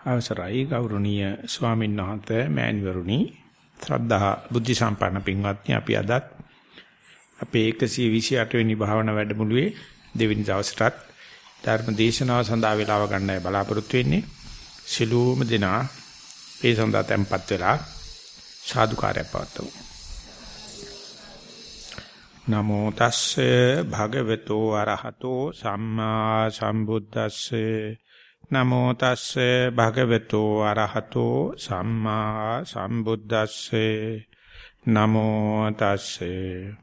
අවසරයි ගෞරවනීය ස්වාමීන් වහන්සේ මෑණිවරුනි. ශ්‍රද්ධා බුද්ධ සම්පන්න පින්වත්නි අපි අදත් අපේ 128 වෙනි භාවනා වැඩමුළුවේ දෙවෙනි දවසටත් ධර්ම දේශනාව සඳහා වේලාව ගන්නයි බලාපොරොත්තු වෙන්නේ. සිළුම දෙනා ඒ සඳහා tempත් වෙලා සාදුකාරය පවත්වමු. නමෝ තස්සේ භගවතු අරහතෝ සම්මා සම්බුද්දස්සේ නමෝ තස්සේ භගවතු අරහතෝ සම්මා සම්බුද්දස්සේ. නමෝ තස්සේ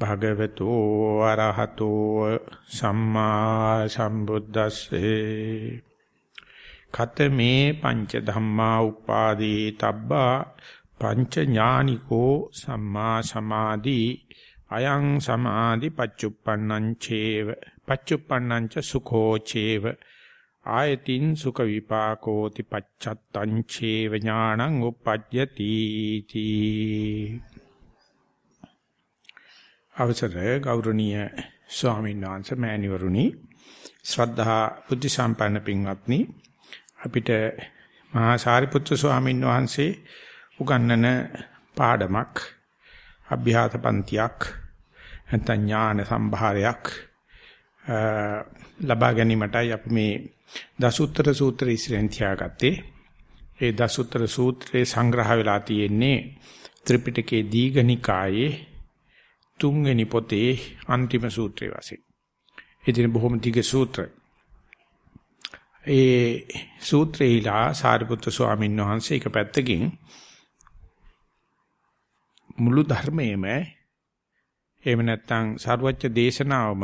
භගවතු අරහතෝ සම්මා සම්බුද්දස්සේ. කතමේ පංච ධම්මා උපාදී තබ්බා පංච ඥානිකෝ සම්මා සමාධි. අයං සමාධි පච්චුප්පන්නං චේව පච්චුප්පන්නං ච සුඛෝ චේව. ආයතින් සුඛ විපාකෝති පච්චත්තං චේව ඥානං උප්පජ්ජති තී. අවසර ගෞරවනීය ස්වාමීන් වහන්සේ මෑණිවරුනි ශ්‍රද්ධා බුද්ධ සම්පන්න පින්වත්නි අපිට මහා සාරිපුත්‍ර ස්වාමීන් වහන්සේ උගන්වන පාඩමක් අභ්‍යාස පන්තියක් නැත්නම් ඥාන සම්භාරයක් ලබා ගැනීමටයි අපි මේ දසුත්තර සූත්‍රය ඉස්සරහින් තියාගත්තේ. ඒ දසුත්තර සූත්‍රයේ සංග්‍රහ වෙලා තියෙන්නේ ත්‍රිපිටකයේ දීඝනිකායේ තුන්වෙනි පොතේ අන්තිම සූත්‍රය වශයෙන්. ඉතින් බොහොම දිග සූත්‍රය. ඒ සූත්‍රේලා සාරිපුත්‍ර ස්වාමීන් වහන්සේ එක පැත්තකින් මුළු ධර්මයේම එහෙම නැත්නම් සර්වච්ඡ දේශනාවම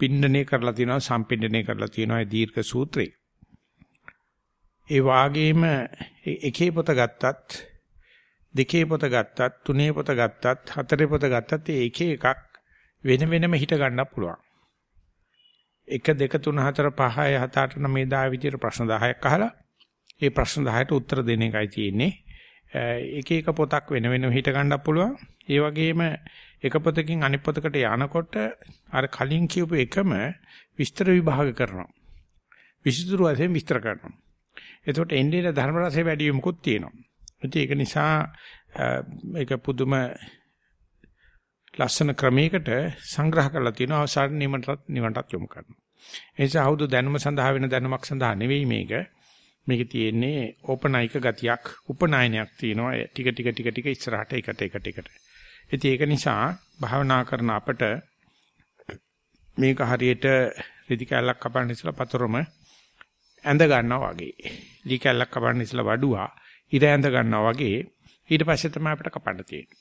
පින්නණය කරලා තියෙනවා සම්පින්නණය කරලා තියෙනවා ඒ දීර්ඝ සූත්‍රේ. ඒ වාගේම එකේ පොත ගත්තත් දෙකේ පොත ගත්තත් තුනේ පොත ගත්තත් හතරේ පොත ගත්තත් ඒ එක එකක් වෙන වෙනම හිට ගන්නත් පුළුවන්. 1 2 3 4 5 6 7 8 9 10 විදිහට ප්‍රශ්න 10ක් අහලා ඒ ප්‍රශ්න 10ට උත්තර දෙන එකයි තියෙන්නේ. එක එක පොතක් වෙන වෙනම හිට ගන්නත් පුළුවන්. ඒ වගේම එක පොතකින් අනිත් පොතකට යනකොට අර කලින් කියපු එකම විස්තර විභාග කරනවා. විසිතුරු වශයෙන් විස්තර කරනවා. එතකොට එන්නේ ධර්ම රසය වැඩි වීමකුත් තියෙනවා. ඉතින් ඒක නිසා මේක පුදුම ලස්සන ක්‍රමයකට සංග්‍රහ කරලා තියෙනවා අවසාන නිවනටත් නිවනටත් යොමු කරනවා. ඒ නිසා ආවුදු දැනුම සඳහා වෙන දැනුමක් සඳහා නෙවෙයි මේක. මේකේ තියෙන්නේ ඕපනායික ගතියක්, උපනායනයක් තියෙනවා. ටික ටික ටික ටික ඉස්සරහට එකට එකට එකට. ඉතින් ඒක නිසා භාවනා කරන අපට මේක හරියට රෙදි කැල්ලක් කපන්න ඉස්සලා පතරම ඇඳ ගන්නවා වගේ. ලී කැල්ලක් කපන්න ඉස්සලා වඩුවා ඉර ඇඳ ගන්නවා වගේ ඊට පස්සේ තමයි අපිට කපන්න තියෙන්නේ.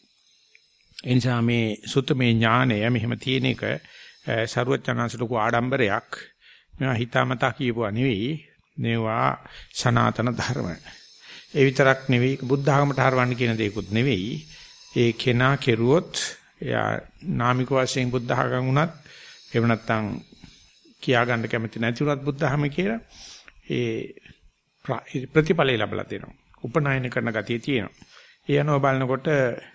ඒ නිසා මේ සුත්තමේ ඥානය මෙහෙම තියෙන එක ਸਰුවචනංශ ලොකු ආඩම්බරයක්. මේවා හිතාමතා කියපුවා නෙවෙයි. මේවා සනාතන ධර්ම. ඒ විතරක් නෙවෙයි බුද්ධ ආගමට හරවන්න කියන දේකුත් නෙවෙයි. ඒ කෙනා කෙරුවොත් එයා නාමික වශයෙන් බුද්ධ ආගම උනත් එහෙම නැත්නම් කියා ගන්න කැමති නැති උනත් බුද්ධ ආගම කියලා ඒ ප්‍රතිඵලය ලැබලා දෙනවා. උපනායන කරන ගතිය තියෙනවා. ඒ අනුව බලනකොට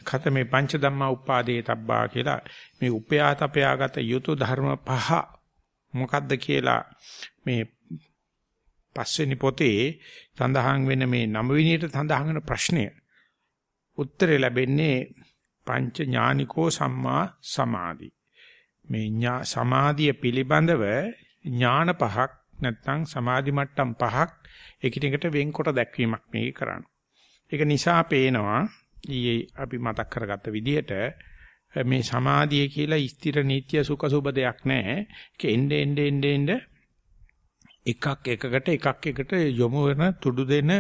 කත මේ පංච ධම්මා උපාදේ තබ්බා කියලා මේ උපයා තපයාගත යුතු ධර්ම පහ මොකක්ද කියලා මේ පස්වෙනි පොතේ සඳහන් වෙන මේ නව විනියට සඳහන් වෙන ප්‍රශ්නය උත්තරේ ලැබෙන්නේ පංච ඥානිකෝ සම්මා සමාධි. මේ ඥා සමාධිය පිළිබඳව ඥාන පහක් නැත්නම් සමාධි මට්ටම් පහක් එකිනෙකට වෙන්කොට දැක්වීමක් මේක කරන්න. ඒක නිසා පේනවා ඊයේ අපි මතක් කරගත්ත විදිහට මේ සමාධිය කියලා ස්ථිර නීත්‍ය සුඛ සුබ දෙයක් නැහැ. ඒක එnde ende ende ende එකක් එකකට එකක් එකට යොමු වෙන තුඩු දෙන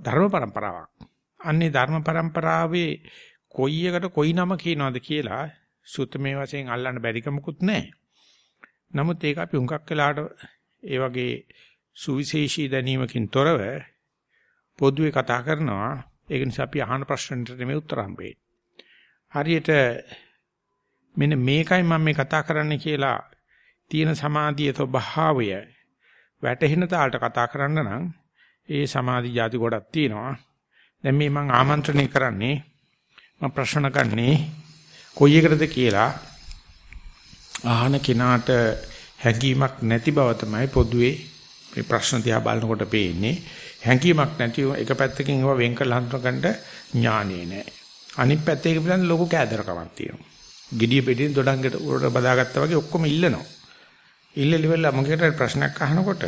ධර්ම પરම්පරාවක්. අන්නේ ධර්ම પરම්පරාවේ කොයි එකට කොයි නම කියනවද කියලා සුතමේ වශයෙන් අල්ලන්න බැරිකමකුත් නැහැ. නමුත් ඒක අපි හුඟක් වෙලාට ඒ වගේ සුවිශේෂී දැනීමකින් තොරව පොදුවේ කතා කරනවා. ඒක නිසා අපි අහන ප්‍රශ්නෙට නෙමෙයි උත්තර හම්බෙන්නේ. හරියට මෙන්න මේකයි මම මේ කතා කරන්න කියලා තියෙන සමාධියේ ස්වභාවය වැටහෙන තාලට කතා කරන්න නම් ඒ සමාධි જાති ගොඩක් තියෙනවා. දැන් මේ මම ආමන්ත්‍රණය කරන්නේ මම ප්‍රශ්න ගන්නේ කොයි එකටද කියලා අහන කෙනාට හැඟීමක් නැති බව තමයි පොදුවේ මේ ප්‍රශ්න දිහා බලනකොට පේන්නේ හැඟීමක් නැති එක පැත්තකින් ඒවා වෙන් කරලා හඳුනගන්න ඥානෙ නෑ. අනිත් පැත්තේ ඒක පිළිබඳ ලොකු කෑදරකමක් තියෙනවා. gediya පිටින් දොඩංගට උඩ බදාගත්තා වගේ ඔක්කොම ඉල්ලනවා. ඉල්ලලිවල මොකකට ප්‍රශ්නයක් අහනකොට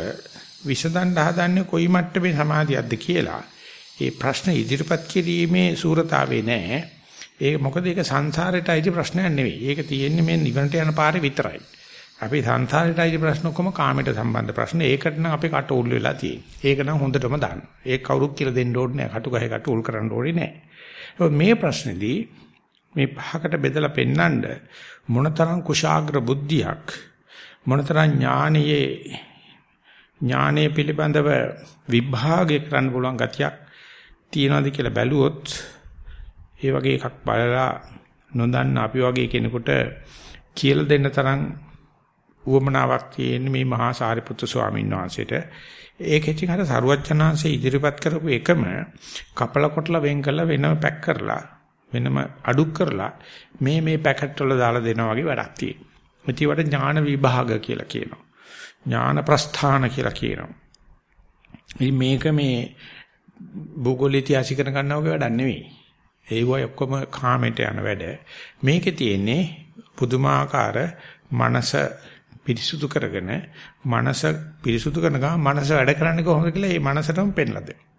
විසඳන්න හදන්නේ කොයි මට්ටමේ සමාධියක්ද කියලා. ඒ ප්‍රශ්න ඉදිරිපත් කිරීමේ සූරතාවේ නෑ. ඒක මොකද ඒක සංසාරයට අයිති ප්‍රශ්නයක් නෙවෙයි. ඒක තියෙන්නේ මේ නිවනට යන පාරේ විතරයි. අපි සංසාරයට අයිති ප්‍රශ්න ඔක්කොම කාමයට සම්බන්ධ ප්‍රශ්න. ඒකට නම් අපේ කට උල් වෙලා තියෙන්නේ. ඒක නම් හොඳටම දාන්න. ඒක කවුරුත් කියලා දෙන්න ඕනේ නෑ. කටු ගහේ කට උල් කරන්න ඕනේ නෑ. මේ ප්‍රශ්නේදී මේ පහකට බෙදලා පෙන්නඳ මොනතරම් කුශාග්‍ර බුද්ධියක් මොනතරම් ඥානයේ ඥානයේ පිළිබඳව විභාගය කරන්න පුළුවන් ගතියක් තියනවාද කියලා බැලුවොත් ඒ වගේ එකක් බලලා නොදන්න අපි වගේ කෙනෙකුට කියලා දෙන්න තරම් උවමනාවක් තියෙන මේ මහා සාරිපුත්තු ස්වාමීන් වහන්සේට ඒකෙච්චින් අර සරුවච්චනාංශය ඉදිරිපත් කරපු එකම කපල කොටලා වෙන් කරලා වෙනම පැක් කරලා වෙනම අඩු කරලා මේ මේ පැකට් වල දාලා දෙනවා වගේ වැඩක් තියෙනවා. ඉතිවට ඥාන විභාග කියලා කියනවා. ඥාන ප්‍රස්ථාන කියලා කියනවා. ඉතින් මේක මේ භූගෝල ඉතිහාසිකන ගන්නවා වගේ වැඩක් නෙවෙයි. ඒ වගේ ඔක්කොම කාමයට යන වැඩ. මේකේ තියෙන්නේ පුදුමාකාර මනස පිරිසුදු කරගෙන මනස පිරිසුදු කරන ගමන් මනස වැඩ කරන්නේ කොහොමද කියලා මේ මනසටම පෙන්ලා දෙනවා.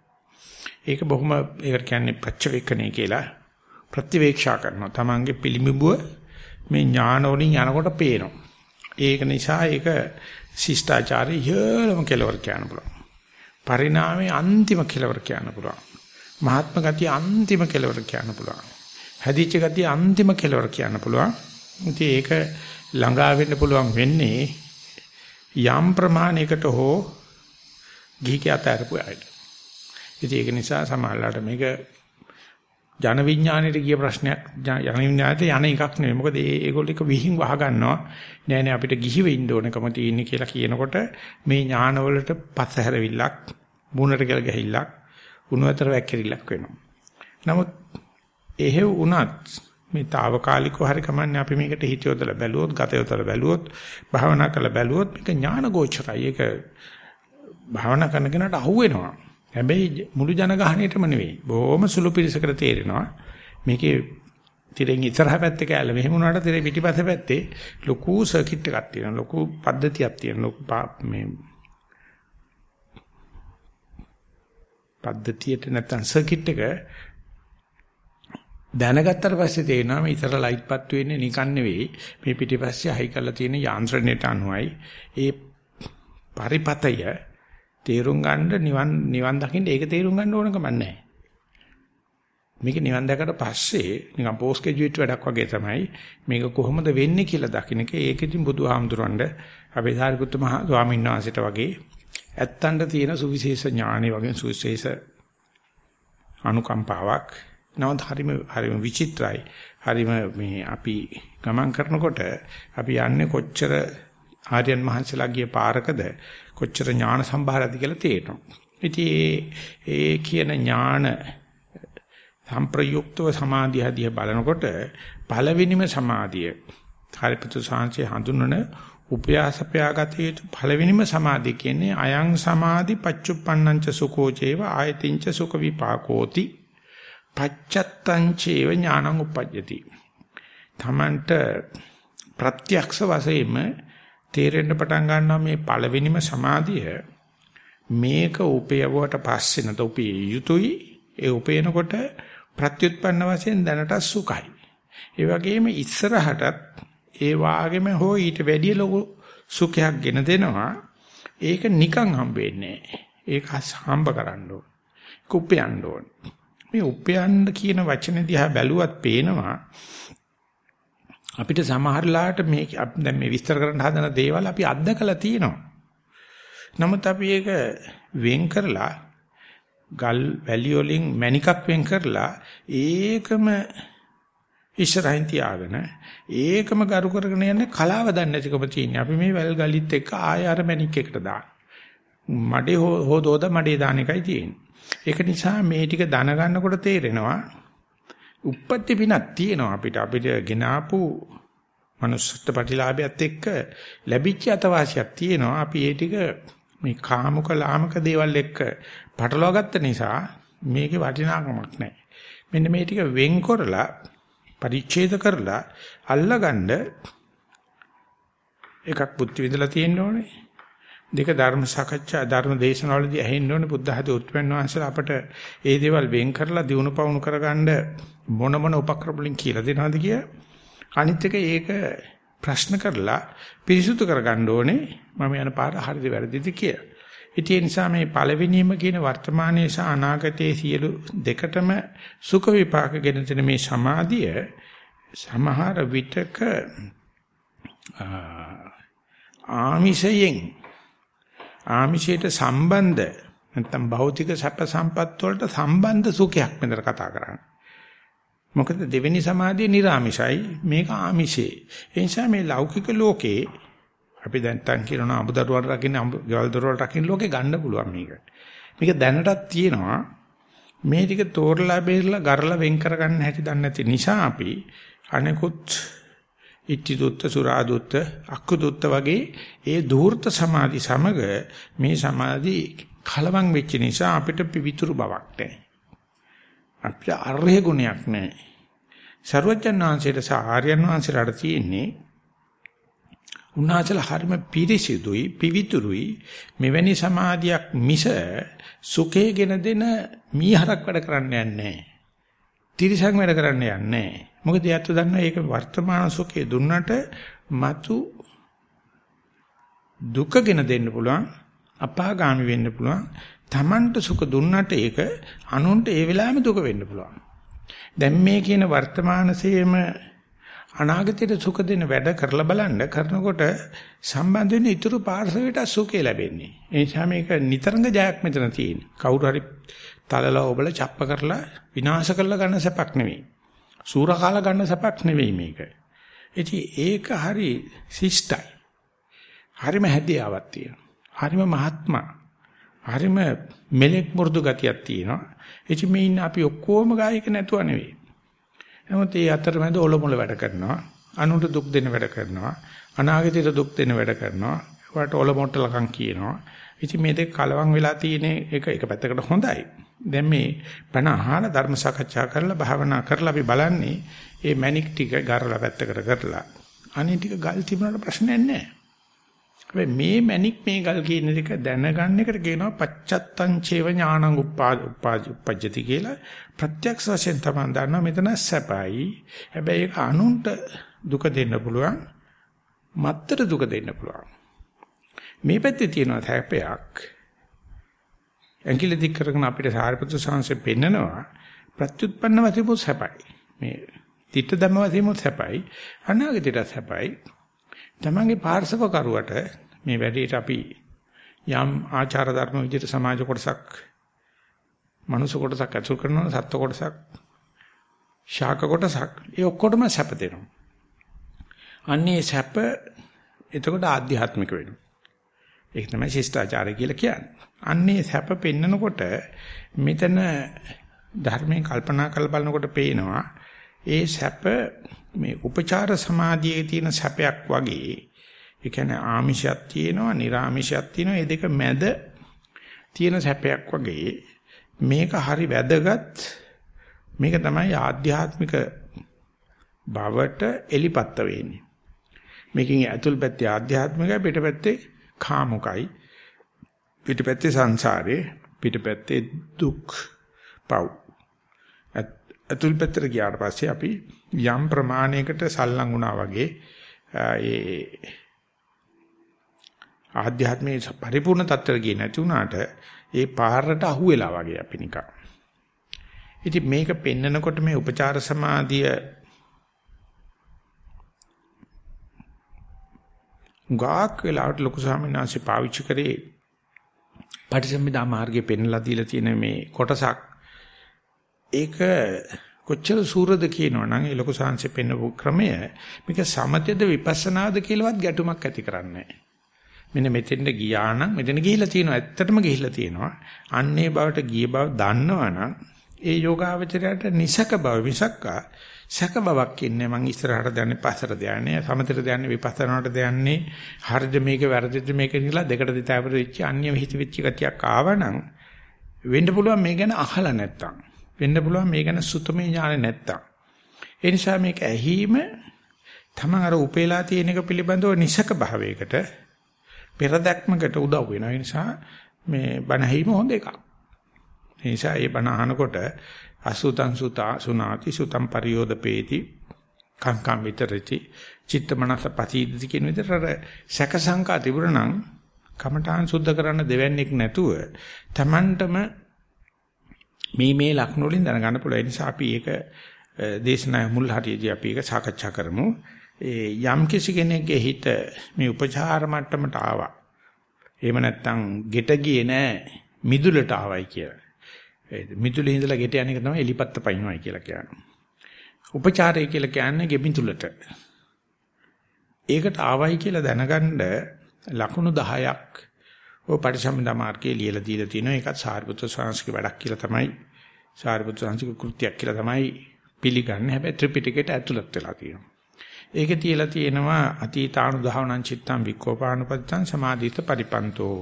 ඒක බොහොම ඒකට කියන්නේ ප්‍රත්‍යවේක්ෂණය කියලා ප්‍රතිවේක්ෂා කරනවා. Tamange පිළිඹුව මේ ඥාන වලින් යනකොට පේනවා. ඒක නිසා ඒක ශිෂ්ටාචාරය ඉහළම කෙලවර කියන්න පුළුවන්. පරිණාමයේ අන්තිම කෙලවර කියන්න පුළුවන්. මහත්ම ගතිය අන්තිම කෙලවර කියන්න පුළුවන්. හැදිච්ච ගතිය අන්තිම කෙලවර කියන්න පුළුවන්. ඉතින් ඒක ළඟා වෙන්න පුළුවන් වෙන්නේ යම් ප්‍රමාණයකට හෝ ගිහික අතරපු අයට. ඉතින් ඒක නිසා සමහරවිට මේක ජන විඥාණයට ගිය ප්‍රශ්නයක් ජන විඥාණයට යන එකක් නෙවෙයි. මොකද ඒ ඒගොල්ලෝ එක විහිං වහ ගන්නවා. නෑ නෑ අපිට ගිහිව ඉන්න ඕනකම තියෙන්නේ කියලා කියනකොට මේ ඥානවලට පස්ස හැරවිල්ලක්, මුණට කියලා ගහිල්ලක්, උණු අතර වැක්කිරිල්ලක් වෙනවා. නමුත් එහෙව් වුණත් මේ తాවකාලිකව හරි කමන්නේ අපි මේකට හිතියොදලා බැලුවොත් ගතයොදලා බැලුවොත් භාවනා කරලා බැලුවොත් මේක ඥාන ගෝචරයි ඒක භාවනා කරන කෙනාට අහුවෙනවා හැබැයි මුළු ජනගහණයටම නෙවෙයි බොහොම සුළු පිරිසකට තේරෙනවා. මේකේ තිරෙන් ඉස්සරහ පැත්තේ කැල මෙහෙම වුණාට තිරේ පිටිපස්ස පැත්තේ ලොකු සර්කිට් එකක් තියෙනවා ලොකු පද්ධතියක් තියෙනවා ලොකු මේ පද්ධතියට නැත්නම් සර්කිට් එක දැනගත්තට පස්සේ තේරෙනවා මේ ඉතර ලයිට් පත්තු වෙන්නේ නිකන් නෙවෙයි. මේ පිටිපස්සේ හයි කරලා තියෙන යාන්ත්‍රණයට අනුවයි. ඒ පරිපතය තේරුම් ගන්න නිවන් නිවන් දකින්න ඒක තේරුම් ගන්න ඕනකම නැහැ මේක නිවන් දැකට පස්සේ නිකන් පෝස්ට් ග්‍රැජුවේට් වැඩක් වගේ තමයි මේක කොහොමද වෙන්නේ කියලා දකින්න එක. ඒක ඉතින් බුදුහාමුදුරන්ට අපේ සාරිපුත්ත මහ ස්වාමීන් වහන්සේට වගේ ඇත්තන්ට තියෙන සුවිශේෂ ඥානෙ වගේ සුවිශේෂ අනුකම්පාවක්. නමුත් හරිම හරිම විචිත්‍රයි. හරිම මේ අපි ගමන් කරනකොට අපි යන්නේ කොච්චර ආර්යයන් මහන්සලා ගිය පාරකද? කොච්චර ඥාන සම්භාරද කියලා තේරෙනවා. ඉතින් ඒ කියන ඥාන සම්ප්‍රයුක්තව සමාධිය හදිය බලනකොට පළවෙනිම සමාධිය කාර්යපතු සාංශේ හඳුන්වන උපයාසපයාගත යුතු පළවෙනිම සමාධිය කියන්නේ අයං සමාධි පච්චුප්පන්නංච සුකෝචේව ආයතින්ච සුඛ විපාකෝති පච්චත්තං චේව ඥානං උපජ්ජති. තමන්ට ප්‍රත්‍යක්ෂ වශයෙන්ම තේරෙන්න පටන් ගන්නවා මේ පළවෙනිම සමාධිය මේක උපයවුවට පස්සේ නැත උපේ යුතුයි ඒ උපේනකොට ප්‍රත්‍යুৎපන්න වශයෙන් දැනට සුඛයි. ඒ වගේම ඉස්සරහටත් ඒ වාගෙම හෝ ඊට වැඩිය ලොකු සුඛයක් ගෙන දෙනවා. ඒක නිකන් හම්බෙන්නේ නැහැ. ඒක හම්බ කරන්න ඕන. කුප්පයන්න ඕන. මේ උපයන්න කියන වචන දිහා බැලුවත් පේනවා අපිට සමහරලාට මේ දැන් මේ විස්තර කරන්න හදන දේවල් අපි අත්දකලා තියෙනවා. නමුත් අපි ඒක වෙන් කරලා ගල් වැලි වලින් මණිකක් වෙන් කරලා ඒකම ඉස්සරහින් තියාගෙන ඒකම කරු කරගෙන යන්නේ කලාව දන්නේ නැතිකම තියෙන්නේ. අපි මේ වැල් ගලිත් එක්ක ආය අර මණික් එකට දාන. මඩේ හොදෝද මඩේ දාන එකයි තියෙන්නේ. ඒක නිසා මේ ටික දැන ගන්නකොට තේරෙනවා උප්පත්ති පිනක් තියෙනවා අපිට අපිට ගෙනාපු manussත් ප්‍රතිලාභයත් එක්ක ලැබිච්ච අතවාසියක් තියෙනවා අපි ඒ ටික මේ කාමුක ලාමක දේවල් එක්ක පටලවා ගත්ත නිසා මේකේ වටිනාකමක් නැහැ. මෙන්න මේ ටික වෙන් කරලා පරිච්ඡේද කරලා අල්ලගන්න එකක් බුද්ධ විදලා තියෙන්න ඕනේ. දෙක ධර්ම සාකච්ඡා ධර්ම දේශනාවලදී ඇහෙන්න ඕනේ බුද්ධ හද උත්පන්න වහන්සේලා අපට ඒ දේවල් වෙන් කරලා දිනු පවුණු කරගන්න මොන මොන උපක්‍රම වලින් කියලා දෙනවද කිය. අනිත් එක ඒක ප්‍රශ්න කරලා පිරිසුදු කරගන්න ඕනේ මම යන පාර හරිද වැරදිද කියලා. ඉතින් ඒ නිසා මේ පළවෙනිම කියන වර්තමානයේ සහ අනාගතයේ සියලු දෙකටම සුඛ විපාක ගෙන දෙන මේ සමාධිය සමහර විටක ආමිෂයෙන් ආමිෂයට සම්බන්ධ නැත්නම් භෞතික සැප සම්පත් වලට සම්බන්ධ සුඛයක් මෙතන කතා කරන්නේ. මොකද දෙවෙනි සමාධිය නිර්ආමිෂයි මේක ආමිෂේ. ඒ නිසා මේ ලෞකික ලෝකේ අපි දැන් තන් කියනවා අඹදරුවන් රකින්න ගෙවල් දොරවල් රකින්න ලෝකේ ගන්න පුළුවන් මේක. මේක දැනටත් තියෙනවා. මේ ටික තෝරලා බේරලා ගරලා වෙන් කරගන්න හැටි දන්නේ නැති නිසා අපි අනෙකුත් ඉච්ඡි දුත්ත සුරා දුත්ත අක්කු දුත්ත වගේ ඒ ධූර්ත සමාධි සමග මේ සමාධි කලවම් වෙච්ච නිසා අපිට පිවිතුරු බවක් නැහැ. අපිට අරහේ ගුණයක් නැහැ. සර්වජන් වහන්සේට සහ ආර්යයන් වහන්සේලාට තියෙන්නේ උන්වහන්සේලා හරිම පිරිසිදුයි පිවිතුරුයි මෙවැනි සමාධියක් මිස සුඛේගෙන දෙන මීහරක් වැඩ කරන්න යන්නේ නැහැ. තිරිසන් වැඩ කරන්න යන්නේ නැහැ. මොකද යැත්තු දන්නවා ඒක වර්තමාන සුඛේ දුන්නට මතු දුකගෙන දෙන්න පුළුවන් අපාගාමි වෙන්න පුළුවන් Tamanට සුඛ දුන්නට ඒක අනුන්ට ඒ වෙලාවෙම දුක වෙන්න පුළුවන් දැන් මේ කියන වර්තමානසේම අනාගතයට සුඛ දෙන වැඩ කරලා බලන්න කරනකොට සම්බන්ධ වෙන ඊතුරු පාර්ශවයට සුඛය ලැබෙන්නේ. ඒ නිසා මේක නිතරංග ජයක් මෙතන තියෙන්නේ. කවුරු හරි තලලා ඔබල චප්ප කරලා විනාශ කරලා ගන්න සැපක් නෙවෙයි. සූරකාල ගන්න සැපක් නෙවෙයි මේක. ඉතින් ඒක හරි ශිෂ්ටයි. හරිම හැදියාවක් තියෙනවා. හරිම මහත්මා. හරිම මෙලෙක් මු르දු ගතියක් තියෙනවා. ඉතින් මේ ඉන්න අපි ඔක්කොම ගායක නැතුව නෙවෙයි. නමුත් මේ අතරමැද ඔලොමොල වැඩ කරනවා. අනුන්ට දුක් දෙන වැඩ කරනවා. අනාගතයට දුක් දෙන වැඩ කරනවා. ඒවට ඔලොමොට්ටලකම් කියනවා. ඉතින් මේ දෙක කලවම් වෙලා තියෙන එක එක පැත්තකට හොඳයි. දැන් මේ බණ අහන ධර්ම සාකච්ඡා කරලා භාවනා කරලා අපි බලන්නේ මේ මැනික් ටික ගරලා පැත්තකට කරලා අනේ ටික ගල් තිබුණාට ප්‍රශ්නයක් නැහැ. හැබැයි මේ මැනික් මේ ගල් කියන එක දැනගන්න එකට කියනවා පච්චත්තං චේව ඥානං උප්පාජ්ජති කියලා ප්‍රත්‍යක්ෂ වශයෙන් තමයි දන්නවා මෙතන සැපයි. හැබැයි ඒක අනුන්ට දුක දෙන්න පුළුවන්. මත්තර දුක දෙන්න පුළුවන්. මේ පැත්තේ තියෙනවා සැපයක්. ඇඟිලි දික් කරගෙන අපිට සාරිපුත්‍ර සංසේ පෙන්නනවා ප්‍රත්‍යুৎපන්න වශයෙන් සැපයි. මේ තිත්ත ධම්ම වශයෙන් සැපයි. අනාගතයට සැපයි. තමන්ගේ පාර්ශව කරුවට මේ වැඩේට අපි යම් ආචාර ධර්ම විදිහට සමාජ කොටසක් මනුෂ්‍ය කොටසක් ඇසුරු කරනවා සත්ත්ව කොටසක් ශාක කොටසක් ඒ ඔක්කොටම සැප දෙනවා. අන්නේ සැප එතකොට ආධ්‍යාත්මික වෙනවා. ඒක තමයි ශිෂ්ටාචාරය කියලා කියන්නේ. අන්නේ සැප පෙන්නකොට මෙතන ධර්මයෙන් කල්පනා කරලා බලනකොට පේනවා ඒ සැප මේ උපචාර සමාධියේ තියෙන සැපයක් වගේ ඒ කියන්නේ ආමිෂයක් තියෙනවා, නිර්ආමිෂයක් තියෙනවා. මේ දෙක මැද තියෙන සැපයක් වගේ මේක හරි වැදගත්. මේක තමයි ආධ්‍යාත්මික බවට එලිපත්ත වෙන්නේ. මේකෙන් ඇතුල් පැත්තේ ආධ්‍යාත්මිකයි පිටපැත්තේ කාමුකයි. පිටපැත්තේ සංසාරේ පිටපැත්තේ දුක් පව්. ඇතුල් පැත්තට ගියාට පස්සේ අපි යම් ප්‍රමාණයකට සල්ලං වුණා වගේ ඒ ආධ්‍යාත්මයේ පරිපූර්ණ තත්ත්වයට ගියේ නැති වුණාට ඒ පාරට අහු වෙලා වගේ අපි නිකන්. ඉතින් මේක පෙන්නකොට මේ උපචාර සමාධිය ගාක් වෙලාවට ලොකු ස්වාමීන් වහන්සේ පාවිච්චි කරේ. පටිසම්භිදා මාර්ගයේ පෙන්ලා දීලා තියෙන මේ කොටසක්. ඒක කොච්චර සූරද කියනවනම් ඒ ලොකු සංසේ පෙන්වපු ක්‍රමය මේක සමතයද විපස්සනාද කියලාවත් ගැටුමක් ඇති කරන්නේ නැහැ. මෙන්න මෙතෙන්ද ගියා නම් මෙතන ගිහිල්ලා තියෙනවා. ඇත්තටම ගිහිල්ලා තියෙනවා. අන්නේ බවට ගිය බව දන්නවනම් ඒ යෝගාවචරයට නිසක බව විසක්කා. සක බවක් ඉන්නේ. මං ඉස්සරහට දන්නේ පස්සට දයන්නේ සමතට දයන්නේ විපස්සනාට දයන්නේ හරිද මේක වැරදිද මේක කියලා දෙකට දෙතාවර වෙච්ච අන්‍ය හිත වෙච්ච ගතියක් ආවනම් වෙන්න පුළුවන් මේ ගැන අහලා නැත්තම්. වෙන්න පුළුවන් මේ ගැන සුතමේ ඥාන නැත්තම්. ඒ නිසා මේක ඇහිම තමන් අර උපේලා තියෙන එක පිළිබඳව නිසක භාවයකට පෙරදැක්මකට උදව් වෙනවා. ඒ නිසා මේ බණ ඇහිම හොඳ එකක්. ඒ නිසා මේ බණ අහනකොට අසුතං සුතා සුනාති සුතං පරියෝදපේති කංකම් විතරති චිත්ත මනස පතිද්දි කියන විදිහට අර සැක සංකා තිබුණනම් කමඨාන් සුද්ධ කරන්න දෙවන්නේක් නැතුව Tamanටම මේ මේ ලක්ෂණ වලින් දැනගන්න පුළුවන්. ඒ නිසා අපි ඒක දේශනා මුල් හරියදී අපි ඒක සාකච්ඡා කරමු. ඒ යම් කිසි කෙනෙක්ගේ හිත මේ උපචාර මට්ටමට ආවා. එහෙම නැත්නම් ගෙට ගියේ නෑ මිදුලට ආවයි කියලා. මිදුලේ ඉඳලා ගෙට යන එක තමයි එලිපත්ත පයින්නයි කියලා කියන්නේ. උපචාරය කියලා කියන්නේ ගෙමිතුලට. ඒකට ආවයි කියලා දැනගන්න ලකුණු 10ක් ඔය පරිසම්පදා මාර්ගයේ ලියලා දීලා තියෙනවා. ඒකත් සාරිපුත්‍ර සංස්කෘතික වැඩක් කියලා තමයි සාරිපුත්‍ර සංස්කෘතික කෘත්‍යයක් කියලා තමයි පිළිගන්නේ. හැබැයි ත්‍රිපිටකයට ඇතුළත් වෙලා තියෙනවා. ඒකේ තියලා තියෙනවා අතීතානුධාවනං චිත්තං වික්ඛෝපානුපත්තං සමාධිත පරිපන්තෝ.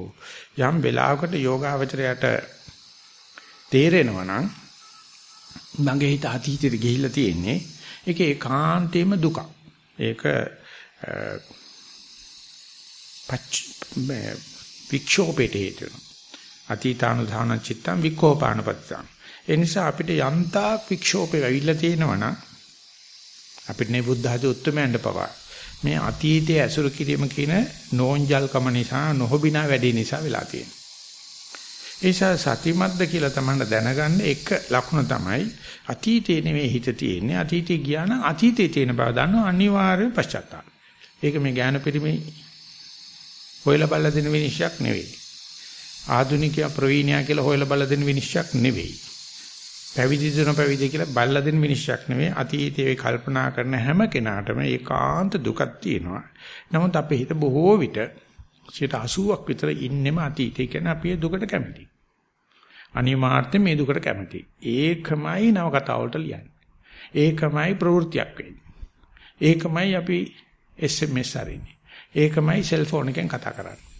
යම් වෙලාවකට යෝගාවචරයට තේරෙනවා නම් මගේ හිත අතීතෙට ගිහිල්ලා තියෙන්නේ ඒක ඒකාන්තේම දුක. ඒක පච් වික්ෂෝපේට හේතු වෙනවා. අතීතානුධාන චිත්තං වික්ඛෝපානපත්තං. ඒ නිසා අපිට යම්තා වික්ෂෝපේ වෙවිලා තියෙනවා නම් අපිට මේ බුද්ධ ආදී උත්තරමයන්ට පවා මේ අතීතයේ ඇසුරු කිරීම කියන නෝන්ජල්කම නිසා නොහොබිනා වැඩි නිසා වෙලා තියෙනවා. ඒසා සතිමත්ද කියලා තමයි දැනගන්න එක ලකුණ තමයි අතීතේ නෙමෙයි හිත තියෙන්නේ අතීතේ ගියා නම් අතීතේ තියෙන බව දන්නවා අනිවාර්ය පශ්චාත්තාප. ඒක මේ ඥාන පරිමේ හොයලා බලලා දෙන විනිශ්චයක් නෙවෙයි. ආධුනිකයා ප්‍රවීණයා කියලා හොයලා බලලා දෙන විනිශ්චයක් නෙවෙයි. පැවිදි දෙන පැවිදි කියලා බලලා දෙන විනිශ්චයක් නෙවෙයි. අතීතයේ කල්පනා කරන හැම කෙනාටම ඒකාන්ත දුකක් තියෙනවා. නමුත් අපේ හිත බොහෝ විට 80ක් විතර ඉන්නෙම අතීතේ කියන්නේ අපි දුකට කැමතියි. අනිවාර්යයෙන් මේ දුකට කැමති. ඒකමයි නව කතාවලට ලියන්නේ. ඒකමයි ප්‍රවෘත්තියක් වෙන්නේ. ඒකමයි අපි SMS අරින්නේ. ඒකමයි සෙල්ෆෝන් එකෙන් කතා කරන්නේ.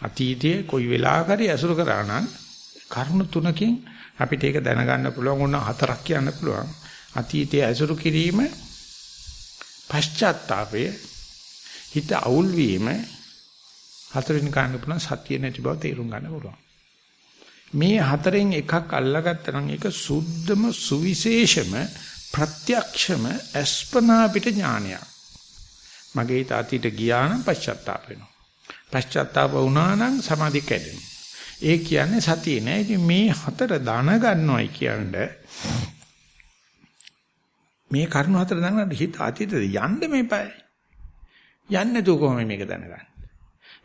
අතීතයේ කොයි වෙලාවකරි ඇසුරු කරා නම් කරුණු තුනකින් අපිට ඒක දැනගන්න පුළුවන් ඕන හතරක් කියන්න පුළුවන්. අතීතයේ ඇසුරු කිරීම පශ්චාත්තාපය හිත අවුල් වීම හතරෙන් ගන්න පුළුවන් සතිය නැති බව තේරුම් ගන්න පුළුවන්. මේ හතරෙන් එකක් අල්ලගත්තා නම් ඒක සුද්ධම සුවිශේෂම ප්‍රත්‍යක්ෂම අස්පනා පිට ඥානයක්. මගේ තාතිට ගියා නම් පශ්චාත්තාප වෙනවා. පශ්චාත්තාප වුණා නම් සමාධිය කැඩෙනවා. ඒ කියන්නේ සතිය නෑ. ඉතින් මේ හතර දාන ගන්නවයි කියන්නේ මේ කරුණු හතර දැනගන්න හිත අතීතයට යන්න මේපයි. යන්නේ නැතුව කොහොම මේක දැනගන්නේ?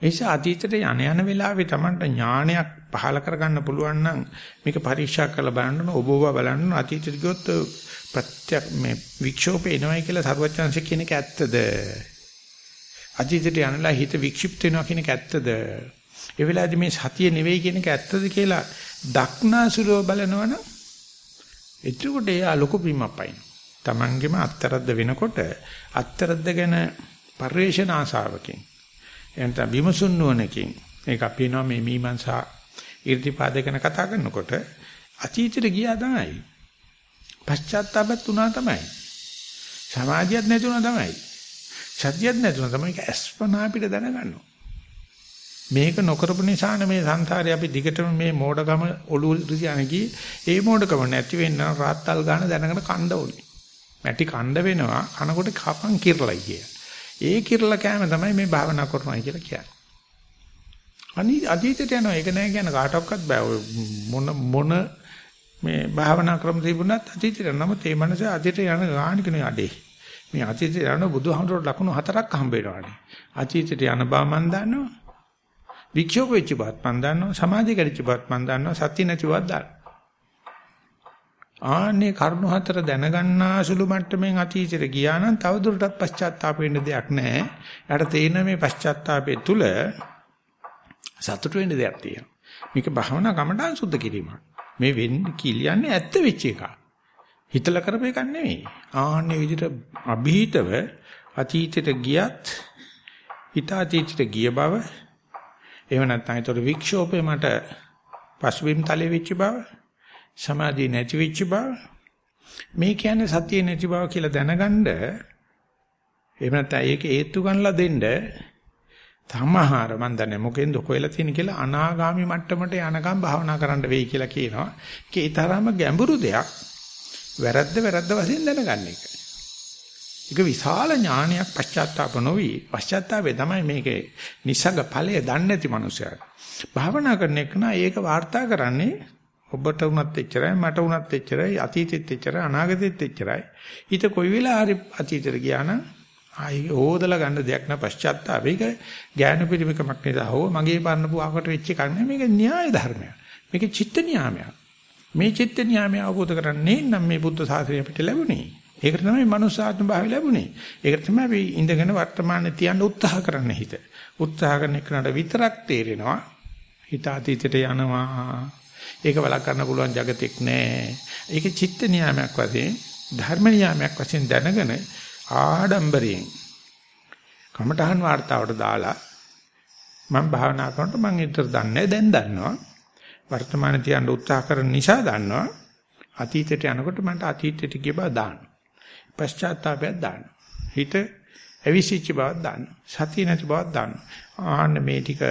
ඒ නිසා අතීතයට යන යන වෙලාවේ Tamanට ඥානයක් පහල කරගන්න පුළුවන් නම් මේක පරීක්ෂා කරලා බලන්න ඔබ ඔබ බලන්න අතීතයට ගියොත් ප්‍රත්‍යක් මේ වික්ෂෝපේ එනවයි කියලා සරුවචාන්සේ කියන එක ඇත්තද? අතීතයට යනලා හිත වික්ෂිප්ත වෙනවා කියන එක ඇත්තද? ඒ වෙලාවේදී මේ සතිය නෙවෙයි කියන එක ඇත්තද කියලා දක්නාසුරව බලනවනම් එතකොට එයා ලොකු බීමක් පයින්. Tamanගෙම අත්තරද්ද වෙනකොට අත්තරද්ද ගැන පරිවේශන ආසාවකින් එනත විමසුන් නුවණකින් ඒක අපි නෝ මේ මීමන්සා irdipaද ගැන කතා කරනකොට අතීතෙට ගියා තමයි. පශ්චාත්තාපත් උනා තමයි. සමාධියක් නැතුණා තමයි. සත්‍යයක් නැතුණා තමයි ඒක අස්පනා අපිට දැනගන්නවා. මේක නොකරපු නිසානේ මේ සංසාරේ අපි දිගටම මේ මෝඩකම ඔළුව රිසියන ගියේ ඒ මෝඩකම නැති වෙන්න රාත්තල් ගන්න දැනගෙන කණ්ඩ ඕනේ. මැටි කණ්ඩ වෙනවා කනකොට කපන් කිරලයි කිය. ඒ කිරලා කෑම තමයි මේ භාවනා කරනවා කියලා කියන්නේ. අනි අතීතයට යනවා ඒක නෑ කියන කාටවත් බෑ මොන මොන මේ භාවනා ක්‍රම තිබුණත් අතීතයට නම තේ මනස අතීතයට යන ගානිකනේ අඩේ. මේ අතීතයට යන බුදුහාමුදුරුවෝ ලකුණු හතරක් හම්බ වෙනවානේ. අතීතයට යන බව මන් දන්නවා. වික්ෂෝප වෙච්ච බවත් මන් දන්නවා. සමාධිය කැඩිච්ච බවත් මන් දන්නවා. සත්‍ය නැති බවත් දන්නවා. ආන්නේ කරුණු හතර දැනගන්නා සුළු මට්ටමින් අතීතයට ගියා නම් තවදුරටත් පශ්චාත්තාප වෙන්න දෙයක් නැහැ. යාට තේින මේ පශ්චාත්තාපයේ තුල සතුට වෙන්න දෙයක් තියෙනවා. මේක භාවනා කමඨාන් සුද්ධ කිරීමක්. මේ වෙන්නේ කියන්නේ ඇත්ත වෙච්ච එකක්. හිතලා කරපු එකක් නෙවෙයි. ආන්නේ විදිහට અભීතව අතීතයට ගියත් හිත අතීතයට ගිය බව එහෙම නැත්නම් ඒතර වික්ෂෝපේ මට පසුබිම් තලෙ වෙච්ච බව සමාධිය නැති වෙච්ච බව මේ කියන්නේ සතිය නැති බව කියලා දැනගන්න එහෙම නැත්නම් ඒක හේතු ගන්නලා දෙන්න තමහාර මන් දන්නේ මොකෙන්ද කොහෙලා තියෙන කියලා අනාගාමි මට්ටමට යනකම් භාවනා කරන්න වෙයි කියලා කියනවා. ඒකේ තරම ගැඹුරු දෙයක්. වැරද්ද වැරද්ද වශයෙන් දැනගන්න එක. ඒක විශාල ඥානයක් පශ්චාත්තාප නොවි. පශ්චාත්තාපේ තමයි මේකේ නිසග ඵලය දන්නේ නැති මනුස්සයාට. භාවනා කරන එක නා ඒක වාර්තා කරන්නේ ඔබට උනත් එච්චරයි මට උනත් එච්චරයි අතීතෙත් එච්චරයි අනාගතෙත් එච්චරයි. ඊට කොයි වෙලාව හරි අතීතෙට ගියා නම් ආයි ඕදලා ගන්න දෙයක් නෑ පශ්චාත්තාප. ඒක ඥාන පිරිමකමක් නිසා හෝ මගේ පරණ පුවාකට වෙච්ච එකක් නෑ මේක න්‍යාය ධර්මයක්. මේක චිත්ත නියාමයක්. මේ චිත්ත නියාමය අවබෝධ කරන්නේ නම් මේ බුද්ධ ශාසනය අපිට ලැබුණේ. ඒකට තමයි මනුස්සාත්ම භාවය ලැබුණේ. ඒකට තමයි අපි ඉඳගෙන වර්තමානයේ තියන්න උත්සාහ කරන්න හිත. උත්සාහ කරන එකට විතරක් තේරෙනවා. හිත අතීතයට යනවා. ඒක වලක් කරන්න පුළුවන් జగතෙක් නැහැ. ඒක චිත්ත නියාමයක් වශයෙන් ධර්ම නියාමයක් වශයෙන් දැනගෙන ආඩම්බරයෙන් කමඨහන් වார்த்தාවට දාලා මම භාවනා කරනකොට මම ඊතර දන්නේ දැන් දන්නවා. වර්තමාන තියන්න උත්සාහ කරන නිසා දන්නවා. අතීතයට යනකොට මන්ට අතීතයට ගිය බව දාන්න. පශ්චාත්තාපයක් දාන්න. හිත ඇවිසිච්ච බවක් දාන්න. සතිය නැති බවක් දාන්න. ආන්න මේ ටික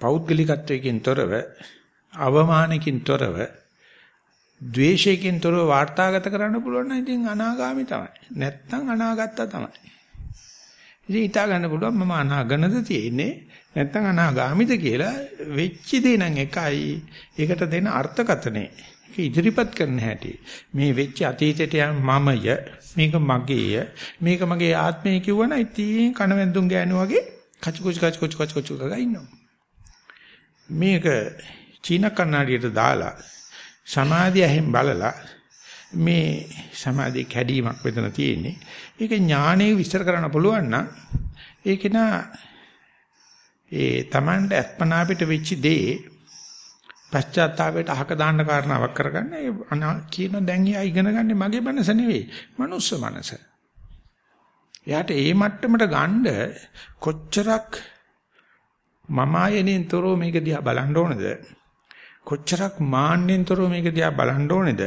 පෞද්ගලිකත්වයෙන් තොරව අවමානකින් තොරව ද්වේෂයෙන් තොරව වාර්තාගත කරන්න පුළුවන් නම් ඉතින් අනාගාමි තමයි. නැත්තම් අනාගත්තා තමයි. ඉතින් හිතා ගන්න පුළුවන් මම අනාගනද තියෙන්නේ නැත්තම් අනාගාමිද කියලා වෙච්ච දේ නම් එකයි. ඒකට දෙන අර්ථකතනේ. ඒක ඉදිරිපත් කරන්න හැටි. මේ වෙච්ච අතීතයට යන මමය මේක මගේය මේක මගේ ආත්මය කිව්වනම් ඉතින් කනවැන්දුන් ගෑනු වගේ කචුකුචු කචුකුචු කචුකුචු ගා ඉන්නවා. මේක චීන කන්නාඩියට දාලා සමාධිය ඇහෙන් බලලා මේ සමාධිය කැඩීමක් වෙතන තියෙන්නේ. ඒක ඥානෙ විස්තර කරන්න පුළුවන් නම් ඒක නා ඒ Tamand අත්පනා පිට වෙච්ච දේ පශ්චාත්තාපයට අහක දාන්න කාරණාවක් කරගන්න ඒ කියන දැන් එයා ඉගෙන ගන්න මගේ මනස නෙවෙයි මනුස්ස මනස. එයාට ඒ මට්ටමට ගන්න කොච්චරක් මම ආයෙනින්තරෝ මේක දිහා බලන්න ඕනද? කොච්චරක් මාන්නෙන්තරෝ මේක දිහා බලන්න ඕනේද?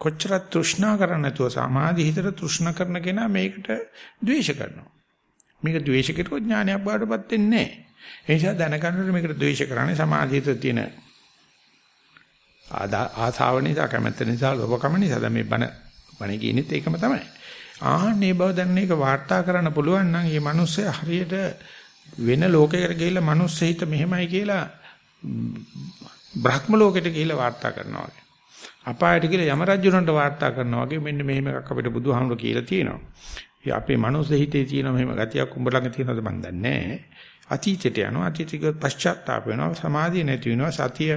කොච්චරක් තෘෂ්ණා කරන්නේ නැතුව සමාධි හිතට තෘෂ්ණා කරන කෙනා මේකට ද්වේෂ කරනවා. මේක ද්වේෂ කෙරුවොත් ඥානයක් බාටපත් වෙන්නේ නැහැ. ඒ නිසා දැනගන්නකොට මේකට ද්වේෂ කරන්නේ සමාධියට තියෙන ආසාව නිසා කැමැත්ත නිසා ලෝභකම නිසා මේ බණ බණ කියනෙත් ඒකම තමයි. ආන්නේ බව දැන එක වාර්තා කරන්න පුළුවන් නම් මේ මිනිස්සයා හරියට වෙන ලෝකයකට ගිහිල්ලා මිනිස් හිත මෙහෙමයි කියලා බ්‍රහ්ම ලෝකෙට ගිහිල්ලා වාර්තා කරනවා වගේ. අපායට ගිහිල්ලා යම රජුණන්ට වාර්තා කරනවා වගේ මෙන්න මෙහෙම එකක් අපිට බුදුහාමුදුරු කියලා තියෙනවා. ඒ අපේ මනුස්ස හිතේ තියෙන මෙහෙම ගතියක් උඹ ළඟ තියෙනවද මන් දන්නේ නැහැ. අතීතයට යනවා අතීතික පශ්චාත්තාප වෙනවා සමාධිය නැති වෙනවා සතිය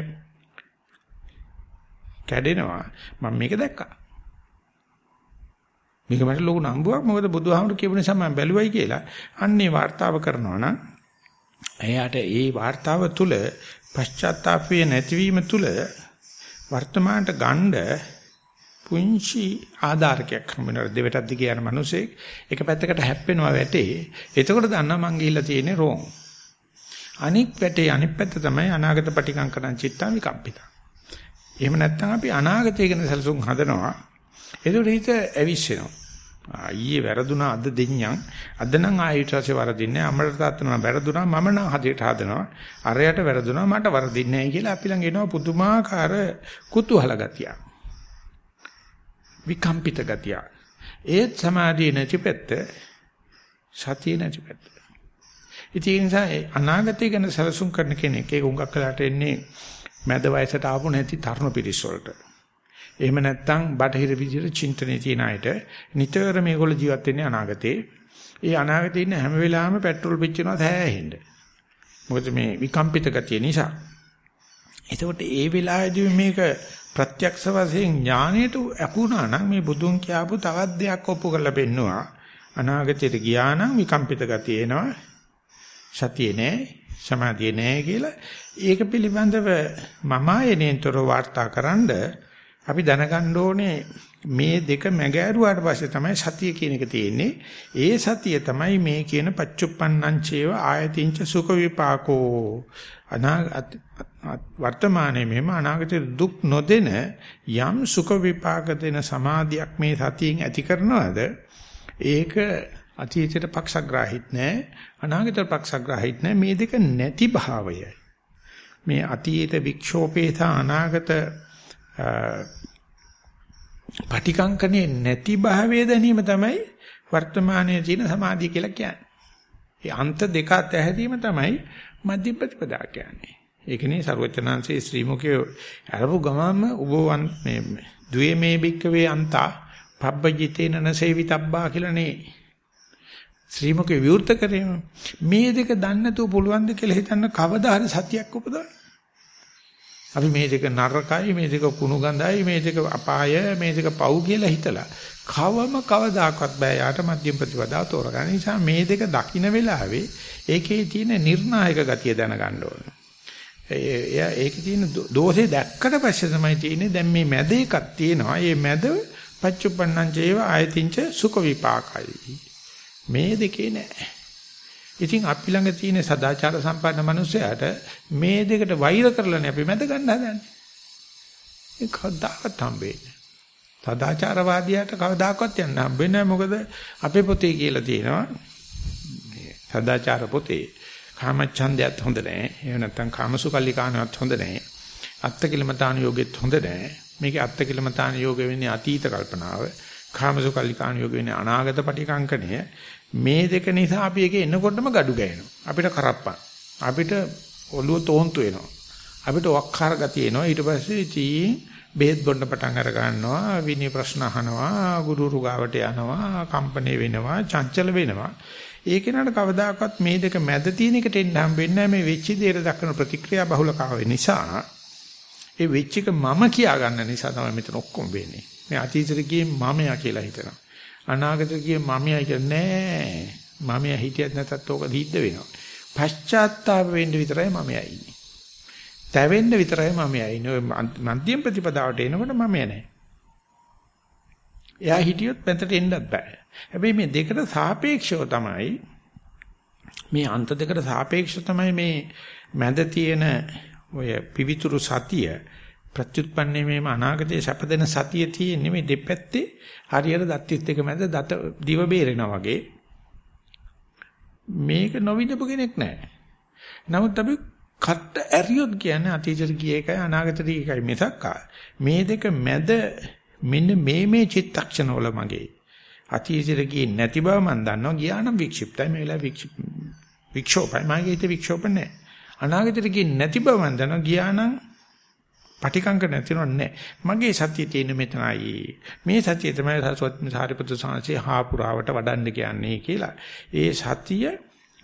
කැඩෙනවා මම මේක දැක්කා. මේක මට ලොකු නම්බුවක්. මොකද බුදුහාමුදුරු කියපු නිසා මම බැලුවයි කියලා. අන්නේ වார்த்தාව කරනවා නම් එයාට ඒ වார்த்தාව තුල පශ්චාත්තාපය නැතිවීම තුල වර්තමානට ගණ්ඩ පුංචි ආධාරකයක් හම් වෙනවා. දෙවටත් දිගේ යන මිනිසෙක්. එක පැත්තකට හැප්පෙනවා වැටේ. එතකොට දන්නවා මං ගිහිල්ලා තියෙන්නේ රෝන් අනික් පැත්තේ අනිත් පැත්ත තමයි අනාගත පටිකම් කරන චිත්තා විකම්පිතා එහෙම නැත්නම් අපි අනාගතය ගැන සැලසුම් හදනවා. එතකොට හිත ඇවිස්සෙනවා. ඊයේ වැරදුනා අද දෙඤ්ඤම් අද නම් ආයෙත් ඊටසේ වරදින්නේ අම්මට තාත්තට නම් වැරදුනා. මම නම් හදිට හදනවා. අරයට වැරදුනා. මට වරදින්නේ නැහැ කියලා අපි ළඟ එනවා පුදුමාකාර කුතුහල ගතිය විකම්පිත ගතිය ඒත් සමාධිය නැති පැත්ත සතිය නැති පැත්ත. ඉතින් අනාගතය ගැන සැලසුම් කරන කෙනෙක් ඒක උඟක් කලට එන්නේ මැද වයසට ආපු නැති තරුණ පිරිස වලට. එහෙම නැත්නම් බටහිර විදියට චින්තනයේ තියෙන අයට නිතර මේගොල්ලෝ ජීවත් වෙන්නේ අනාගතේ. ඒ අනාගතේ ඉන්න හැම වෙලාවෙම පෙට්‍රල් පිච්චෙනවා සෑහෙන්න. මොකද මේ විකම්පිත ගතිය නිසා. එතකොට ඒ වෙලාවේදී මේක ප්‍රත්‍යක්ෂ වශයෙන් ඥාණයට අකුණා නම් මේ බුදුන් කියපු තවත් දෙයක් ඔප්පු කරලා පෙන්නවා. අනාගතයට ගියා නම් විකම්පිත ගතිය එනවා. සතියේ නෑ, සමාධිය නැහැ කියලා ඒක පිළිබඳව මම ආයෙනේතර වාර්තාකරනද අපි දැනගන්න ඕනේ මේ දෙක මැගෑරුවාට පස්සේ තමයි සතිය කියන එක තියෙන්නේ. ඒ සතිය තමයි මේ කියන පච්චුප්පන්නං චේව ආයතින්ච සුඛ විපාකෝ. අනාගත වර්තමානයේ මෙම අනාගතේ දුක් නොදෙන යම් සුඛ විපාක දෙන සමාධියක් මේ සතියෙන් ඇති කරනවද? ඒක අතීතයට පක්ෂග්‍රාහීත් නැහැ අනාගතයට පක්ෂග්‍රාහීත් නැහැ මේ දෙක නැති භාවයයි මේ අතීත වික්ෂෝපේ සහ අනාගත පටිකංකනේ නැති භාවයේ දැනීම තමයි වර්තමානයේ තියෙන සමාධිය කියලා කියන්නේ. ඒ අන්ත දෙක අතහැරීම තමයි මධ්‍ය ප්‍රතිපදා කියන්නේ. ඒකනේ ਸਰවචනාංශයේ ශ්‍රීමුඛයේ අරපු ගමම උබවන් මේ ද්වේ මේ බික්කවේ අන්තා පබ්බජිතේන නසේවිතබ්බා කියලානේ ශ්‍රීමුකේ විවෘත කරේම මේ දෙක දන්නේ නැතුව පුළුවන් ද කියලා හිතන්න කවදා හරි සතියක් උපදවන්න. අපි මේ දෙක නරකයි මේ දෙක කුණු ගඳයි මේ දෙක අපාය මේ දෙක පව් කියලා හිතලා කවම කවදාකවත් බෑ යාට මධ්‍යම ප්‍රතිපදාව තෝරගන්න නිසා මේ දෙක දකින්න වෙලාවේ ඒකේ තියෙන නිර්ණායක ගතිය දැනගන්න ඕනේ. එයා ඒකේ තියෙන දෝෂේ දැක්කට පස්සේ තමයි තියෙන්නේ දැන් මේ මැද එකක් තියෙනවා. මේ මැද පච්චුප්පන්නං ජීව ආයතින්ච සුඛ විපාකයි. මේ දෙකේ නෑ. ඉතින් අපි ළඟ තියෙන සදාචාර සම්පන්න මිනිසයාට මේ දෙකට වෛර කරලානේ අපි මැද ගන්න හදන්නේ. ඒ කවදාවත් හම්බෙන්නේ. සදාචාරවාදියාට කවදාකවත් යන්න හම්බෙන්නේ මොකද අපේ පොතේ කියලා තියෙනවා. සදාචාර පොතේ කාමච්ඡන්දයත් හොඳ නැහැ. එහෙම නැත්නම් කාමසුකල්ලිකානවත් හොඳ නැහැ. අත්තකිලමතාන යෝගෙත් හොඳ නැහැ. මේකේ අත්තකිලමතාන යෝග වෙන්නේ අතීත කල්පනාව. කාමසුකල්ලිකාන යෝග වෙන්නේ අනාගත පටිකංකණය මේ දෙක නිසා අපි එකේ එනකොටම gadu ගෑනවා අපිට කරප්පන් අපිට ඔළුව තෝන්තු වෙනවා. අපිට වක්කාර ගතිය එනවා. ඊට පස්සේ ඉතින් බෙහෙත් බොන්න පටන් අර ගන්නවා. විනය ප්‍රශ්න අහනවා. ගුරුරු ගාවට යනවා. කම්පණය වෙනවා. චංචල වෙනවා. ඒක නට කවදාකවත් මේ දෙක මැද තියෙන එකට එන්න හම්බෙන්නේ මේ වෙච්ච දේට දක්වන ප්‍රතික්‍රියා බහුලකාව නිසා. ඒ වෙච්ච එක මම කියා ගන්න නිසා තමයි මෙතන ඔක්කොම වෙන්නේ. මේ අතීතෙට ගියේ මමයා කියලා හිතනවා. අනාගතෙට ගියේ මමයා කියලා නෑ. මමයා හිටියත් නැතත් ඕක දීද්ද වෙනවා. පශ්චාත්තාප වෙන්න විතරයි මමයා ඉන්නේ. තැවෙන්න විතරයි මමයා ඉන්නේ. මධ්‍යම ප්‍රතිපදාවට එනකොට මමයා නෑ. එයා හිටියොත් මෙතට එන්නත් බෑ. හැබැයි මේ දෙකට සාපේක්ෂව තමයි මේ අන්ත දෙකට සාපේක්ෂව තමයි මේ මැද තියෙන ඔය පිවිතුරු සතිය ප්‍රත්‍යুৎපන්නේ මේම අනාගතයේ සැපදෙන සතිය තියෙන්නේ මේ දෙපැත්තේ. හරියට දත්තිත් එක මැද දත දිව බේරෙනා වගේ. මේක නොවිදපු කෙනෙක් නැහැ. නමුත් අපි කට ඇරියොත් කියන්නේ අතීතයට ගිය එකයි අනාගතයට ගිය එකයි මිසක් මේ දෙක මැද මෙන්න මේ මේ චිත්තක්ෂණ වල මගේ. අතීතයට ගියේ නැති බව මම දන්නවා. ගියා නම් වික්ෂිප්තයි. මේ වෙලාව වික්ෂෝපයි. මගේ හිතේ වික්ෂෝප නැහැ. අනාගතයට ගියේ නැති බව මම දන්නවා. ගියා නම් පටිකංක නැතිනො නැහැ. මගේ සතිය තියෙන මෙතනයි. මේ සතිය තමයි සාරිපුත්‍ර සාංශේ හාපුරාවට වඩන්න කියන්නේ කියලා. ඒ සතිය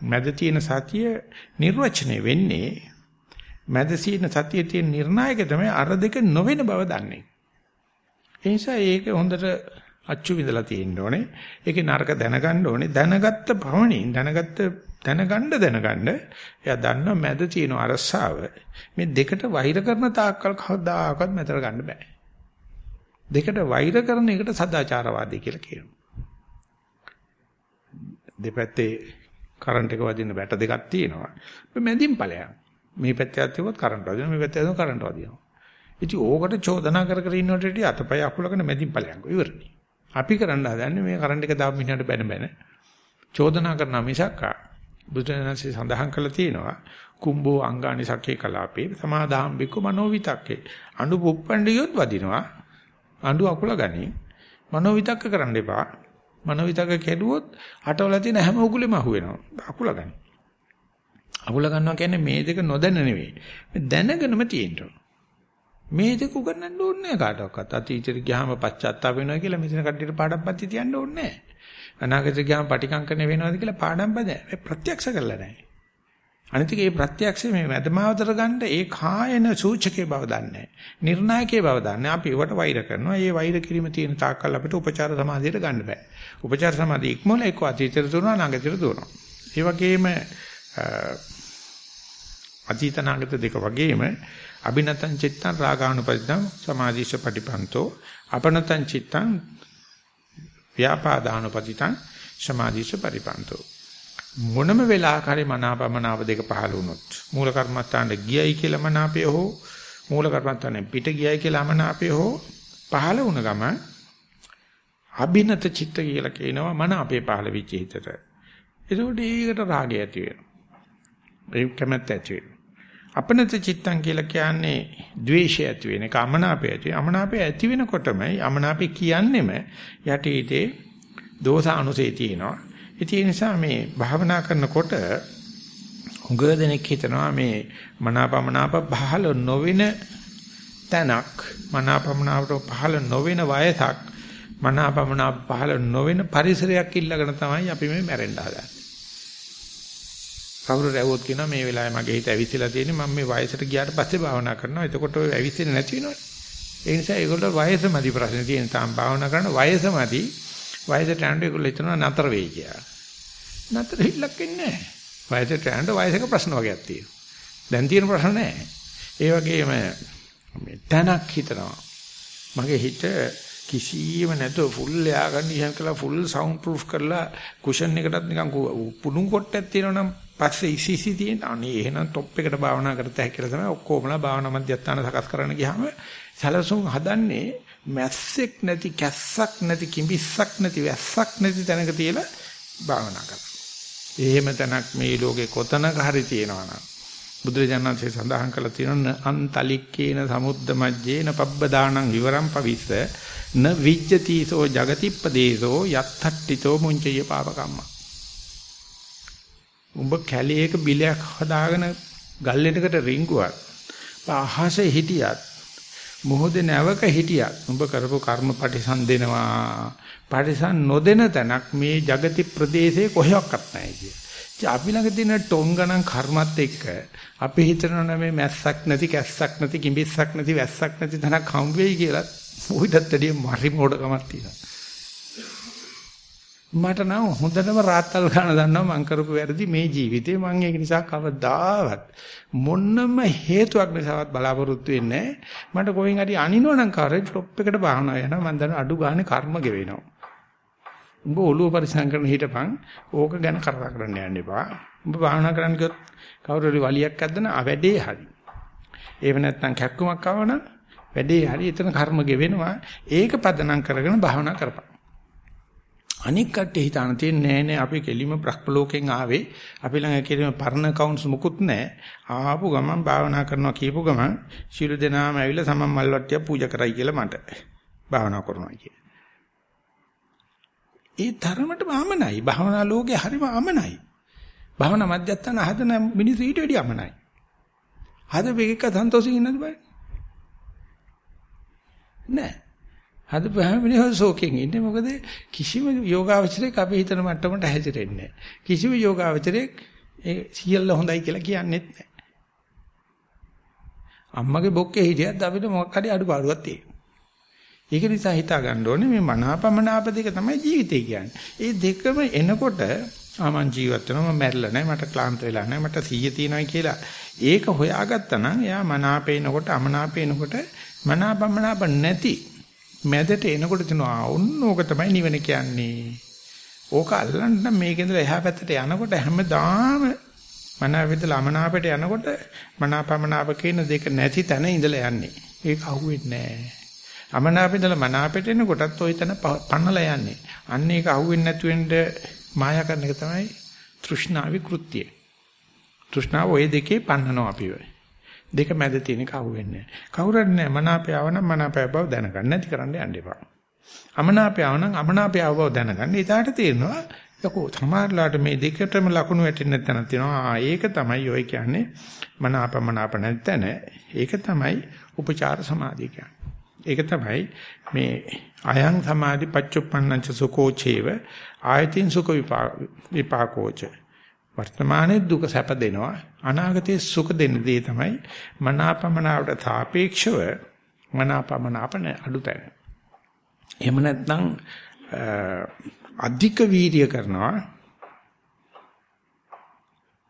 මැද තියෙන සතිය නිර්වචනය වෙන්නේ මැද තියෙන සතියේ තියෙන නිර්ණායක තමයි අර දෙක නොවන බව දන්නේ. ඒ නිසා ඒක හොඳට අච්චු විඳලා තියෙන්න ඕනේ. ඒකේ නරක දැනගන්න ඕනේ. දැනගත්ත පමණින් දැනගත්ත දැනගන්න දැනගන්න එයා දන්නවා මැද තියෙන අරසාව මේ දෙකට වෛර කරන තාක්කල් කවදාකවත් මැතර ගන්න බෑ. දෙකට වෛර කරන එකට සදාචාරවාදී කියලා කියනවා. දෙපැත්තේ කරන්ට් එක වදින බැට දෙකක් තියෙනවා. මේ මැදින් ඵලයක්. මේ පැත්තේ අතිවොත් කරන්ට් වදිනවා. මේ පැත්තේ අතිවොත් කරන්ට් වදිනවා. ඉතින් ඕකට චෝදනා කර කර ඉන්නකොට ඉතින් අතපය අකුලගෙන මැදින් ඵලයක් ඉවරනේ. අපි කරන්න හදන්නේ මේ කරන්ට් එක දාපු මිනිහට බැන බැන චෝදනා කරන මිසක්කා බුදුරජාණන්සේ සඳහන් කළා තියෙනවා කුම්බෝ අංගානි සක්කේ කලාපේ සමාදාම් බිකු මනෝවිතක්කේ. අඬු පුප්පණ්ඩියොත් වදිනවා අඬු අකුල ගනි. මනෝවිතක්ක කරන්න එපා. මනෝවිතක්ක කෙරුවොත් අටවල තියෙන හැම උගුලෙම අහුවෙනවා. අකුල ගනි. අකුල ගන්නවා කියන්නේ මේ දෙක නොදැන නෙවෙයි. මේ දැනගෙනම තියෙනවා මේ දෙක උගන්නන්න ඕනේ කාටවත්. අතීතෙට ගියාම පශ්චාත්තාප වෙනවා කියලා මෙතන කට්ටියට පාඩම් පන්ති තියන්න ඕනේ නැහැ. අනාගතේ ගියාම පටිකංකන වෙනවද කියලා පාඩම් බද ප්‍රත්‍යක්ෂ කරලා නැහැ. අනිත් ඒ ප්‍රත්‍යක්ෂ මේ මැදමාවතර ගන්න ඒ කායන සූචකේ බව දන්නේ නිර්ණායකේ බව දන්නේ අපි ඒවට වෛර කරනවා. ඒ වෛර කිරීම තියෙන තාක්කල් අපිට උපචාර සමාධියට ගන්න බෑ. උපචාර සමාධිය ඉක්මොල එක්ක අතීතයට දුවනවා අනාගතයට දුවනවා. ඒ වගේම අතීතනාගත දෙක වගේම අබිනතං චිත්තං රාගානුපදිතං සමාධිස්ස පටිපන්තෝ අපනතං චිත්තං ව්‍යාපාදානුපදිතං සමාධිස්ස පරිපන්තෝ මොනම වෙලාවකරි මනාපමනාව දෙක පහළ වුණොත් මූල කර්මස්ථානට ගියයි කියලා මනාපය හෝ මූල කර්මස්ථානෙ පිට ගියයි කියලා මනාපය හෝ පහළ වුණ ගම අභිනත චිත්ත කියලා කියනවා මනාපේ පහළ වෙච්ච හිතට. ඒකෝට ඒකට රාගය ඇති වෙනවා. ඒ කැමැත්ත ඇති වෙනවා. අපනත චිත්තං කියලා කියන්නේ ද්වේෂය ඇති වෙන එක අමනාපය ඇති. අමනාපය ඇති වෙනකොටමයි අමනාපය කියන්නෙම යටිහිතේ දෝෂ අනුසය තියෙනවා. ඒ නිසා මේ භාවනා කරනකොට උග දෙනෙක් හිතනවා මේ මනාපමනාප පහළ නොවෙන තැනක් මනාපමනාපට පහළ නොවෙන වයසක් මනාපමනාප පහළ නොවෙන පරිසරයක් ඉල්ලගෙන තමයි අපි මේ මැරෙන්න හදන්නේ. කවුරු රැවුවොත් කියනවා මේ වෙලාවේ මගේ හිත ඇවිස්සලා තියෙන්නේ මම මේ වයසට ගියාට පස්සේ භාවනා කරනවා. එතකොට ඔය ඇවිස්සෙන්නේ නැති වෙනවනේ. ඒ නිසා ඒගොල්ලෝ වයසමදි ප්‍රශ්නේ තියෙන තාම භාවනා කරන වයසමදි වයසට යනකොට ඒගොල්ලෝ හිතනවා නතර වෙයි කියලා. නතර හිල්ලක් ඉන්නේ නැහැ. වයසට යනකොට වයසක ප්‍රශ්න වගේක් තියෙනවා. දැන් තියෙන ප්‍රශ්න නැහැ. ඒ වගේම මේ තනක් හිතනවා. මගේ හිත කිසියම් නැතුව ෆුල් එයා ගන්න ඉහන් කළා ෆුල් සවුන්ඩ් ප්‍රූෆ් කරලා කුෂන් එකටත් නිකන් පුඩුම් කොටයක් තියෙනවනම් පස්සේ ඉසිසි තියෙන අනේ එහෙනම් টොප් එකට භාවනා කරත හැකි කියලා තමයි ඔක්කොමලා භාවනා මධ්‍යස්ථාන සකස් කරන්න ගියාම සැලසුම් හදන්නේ මැස්සෙක් නැති කැස්සක් නැති කිඹිස්සක් නැති වැස්සක් නැති තැනක තියලා භාවනා කරනවා. එහෙම තැනක් මේ ලෝකේ කොතනක හරි තියෙනවා නම් බුදුරජාණන්සේ සඳහන් කළා තියෙනවා අන්තලික්කේන සමුද්ද මජ්ජේන පබ්බදානං විවරම් පවිස්ස න විජ්ජතිසෝ జగතිප්පදේසෝ යත්තට්ඨිතෝ මුංචය පාපකම්මා උඹ කැලේක බිලයක් හදාගෙන ගල්ලෙටකට රිංගුවත් අහසේ හිටියත් මොහොතේ නැවක හිටියත් උඹ කරපු කර්ම පටිසන් දෙනවා පටිසන් නොදෙන තැනක් මේ జగති ප්‍රදේශයේ කොහෙවත් නැහැ කිය. අපි ළඟ තියෙන ටොන් ගණන් කර්මත් එක්ක අපි හිතනවා මේ මැස්සක් නැති කැස්සක් නැති කිඹිස්සක් නැති වැස්සක් නැති තැනක් හම් වෙයි කියලා මොහිටත් වැඩිය මරි මොඩකමක් තියෙනවා. මට නම් හොඳටම රාත්තල් ගන්න දන්නවා මං කරපු වැරදි මේ ජීවිතේ. මං ඒක නිසා කවදාවත් මොන්නම හේතුවක් නිසාවත් බලාපොරොත්තු වෙන්නේ මට කොහෙන් හරි අනිනවනම් කාරේ ටොප් එකට බාහනවා යනවා. මං දන්නවා අඩු ගානේ කර්ම ගෙවෙනවා. උඹ ඔළුව පරිසම් කරන හිටපන්. ඕක ගැන කතා කරන්න යන්න එපා. උඹ භාවනා කරන්න ගියොත් කවුරු හරි වලියක් අද්දන ආ වැඩේ හරි. ඒව නැත්නම් කැක්කුමක් ආවනම් වැඩේ හරි. එතන කර්ම ගෙවෙනවා. ඒක පදනම් කරගෙන භාවනා කරපන්. අනික් කට්ටිය හිතාන තියෙන්නේ නෑ නෑ අපි කෙලිම බ්‍රහ්ම ලෝකෙන් ආවේ. අපි ළඟ කෙලිම පරණ කවුන්ට්ස් මුකුත් නෑ. ආපු ගමන් භාවනා කරනවා කියපු ගමන් සියලු දෙනාම ඇවිල්ලා සමන් මල් වට්ටිය පූජා කරයි කියලා මට භාවනා කරනවා කිය. ඒ තරමටම අමනයි. භාවනා ලෝකේ හරිම අමනයි. භාවනා මධ්‍යස්ථාන හදන මිනිස්සු ඊට වැඩිය අමනයි. හදපෙක සන්තෝෂින් ඉන්නද බෑ. නෑ. හදපුවාම මිනිහෝ ශෝකයෙන් ඉන්නේ මොකද කිසිම යෝගාවචරයක් අපි හිතන මට්ටමට හැසිරෙන්නේ නැහැ. කිසිම යෝගාවචරයක් ඒ සියල්ල හොඳයි කියලා කියන්නේත් නැහැ. අම්මගේ බොක්කේ හිටියත් අපිට මොකක් හරි අඩුපාඩුවක් තියෙනවා. ඒක නිසා හිතා ගන්න ඕනේ මේ මනාපමනාප දෙක තමයි ජීවිතය කියන්නේ. ඒ දෙකම එනකොට ආ මං ජීවත් වෙනවා මම මැරිලා නැහැ මට ක්ලාන්ත වෙලා නැහැ මට සීය තියෙනවා කියලා ඒක හොයාගත්තා නම් එයා මනාපේනකොට අමනාපේනකොට මනාපමනාප නැති මැදට එනකොට තනවා ඔන්න ඕක තමයි නිවන කියන්නේ. ඕක අල්ලන්න නම් මේකෙන්දලා එහා පැත්තට යනකොට හැමදාම මනාවෙදලා අමනාපයට යනකොට මනාපමනාප කියන දෙක නැති තැන ඉඳලා යන්නේ. ඒක අහුවෙන්නේ නැහැ. අමනාපෙන්දලා මනාපයට එනකොටත් ওই තැන පන්නලා යන්නේ. අන්න ඒක අහුවෙන්නේ නැතු වෙන්න මායා කරන එක තමයි තෘෂ්ණාවි කෘත්‍යය. තෘෂ්ණාව ওই දෙකේ පන්නනවා අපි වෙයි. දෙක මැද තියෙන එක අහුවෙන්නේ නැහැ. කවුරුත් නැහැ මනාපය ආවනම් මනාපය බව දැනගන්න නැති කරන්න යන්න එපා. අමනාපය ආවනම් අමනාපය බව දැනගන්න. ඊටාට තේරෙනවා යකෝ සමහරලාට මේ දෙකටම ලකුණු වැටෙන්න තැනක් තියෙනවා. ඒක තමයි ඔය කියන්නේ මනාප මනාප නැත්නම් ඒක තමයි උපචාර සමාධිය කියන්නේ. ඒක තමයි මේ අයං සමාධි පච්චුප්පන්නංච සුකෝචේව ආයතින් සුඛ විපාකෝච වර්තමානයේ දුක සැප දෙනවා. අනාගතයේ සුඛ දෙන්න දේ තමයි මනාපමනාවට සාපේක්ෂව මනාපමනාපන අඩුතැන. එහෙම නැත්නම් අධික වීර්ය කරනවා.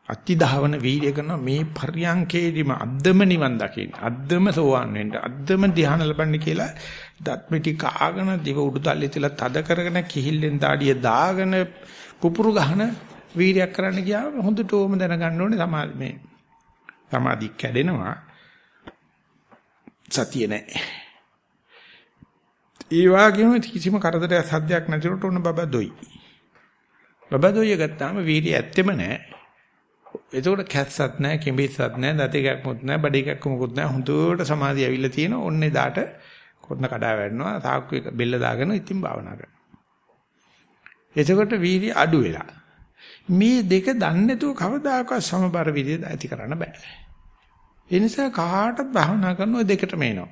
අතිධාවන වීර්ය කරන මේ පර්යංකේදීම අද්දම නිවන් දකින්න අද්දම සෝවන් වෙන්න අද්දම ධ්‍යාන ලබන්න කියලා දත් මිටි කාගෙන දිව උඩු තල්ලේ තියලා තද කරගෙන කිහිල්ලෙන් දාඩිය දාගෙන පුපුරු ගහන වීර්යයක් කරන්න ගියාම හොඳට ඕම දැනගන්න ඕනේ සමාධි මේ සමාධි කැඩෙනවා සතිය නැහැ ඒ වගේම කිසිම කරදරයක් සද්දයක් නැතිවට උන බබා දොයි බබා දොයිය ගත්තාම වීර්යය ඇත්තෙම නැහැ එතකොට කැස්සත් නැහැ, කිඹිස්සත් නැහැ, දත එකක්මුත් නැහැ, බඩ එකක්මුත් නැහැ. හොඳට සමාධිය ඇවිල්ලා තියෙන ඔන්නේ දාට කොන්න කඩා වැටෙනවා. තාක්කු එක බෙල්ල දාගෙන ඉතින් භාවනා කරනවා. එතකොට වීර්ය අඩු වෙලා. මේ දෙක දන්නේ නැතුව කවදාකවත් සමබර විදිය ඇති කරන්න බෑ. ඒ නිසා කාටත් භාවනා කරන ඔය දෙකටම එනවා.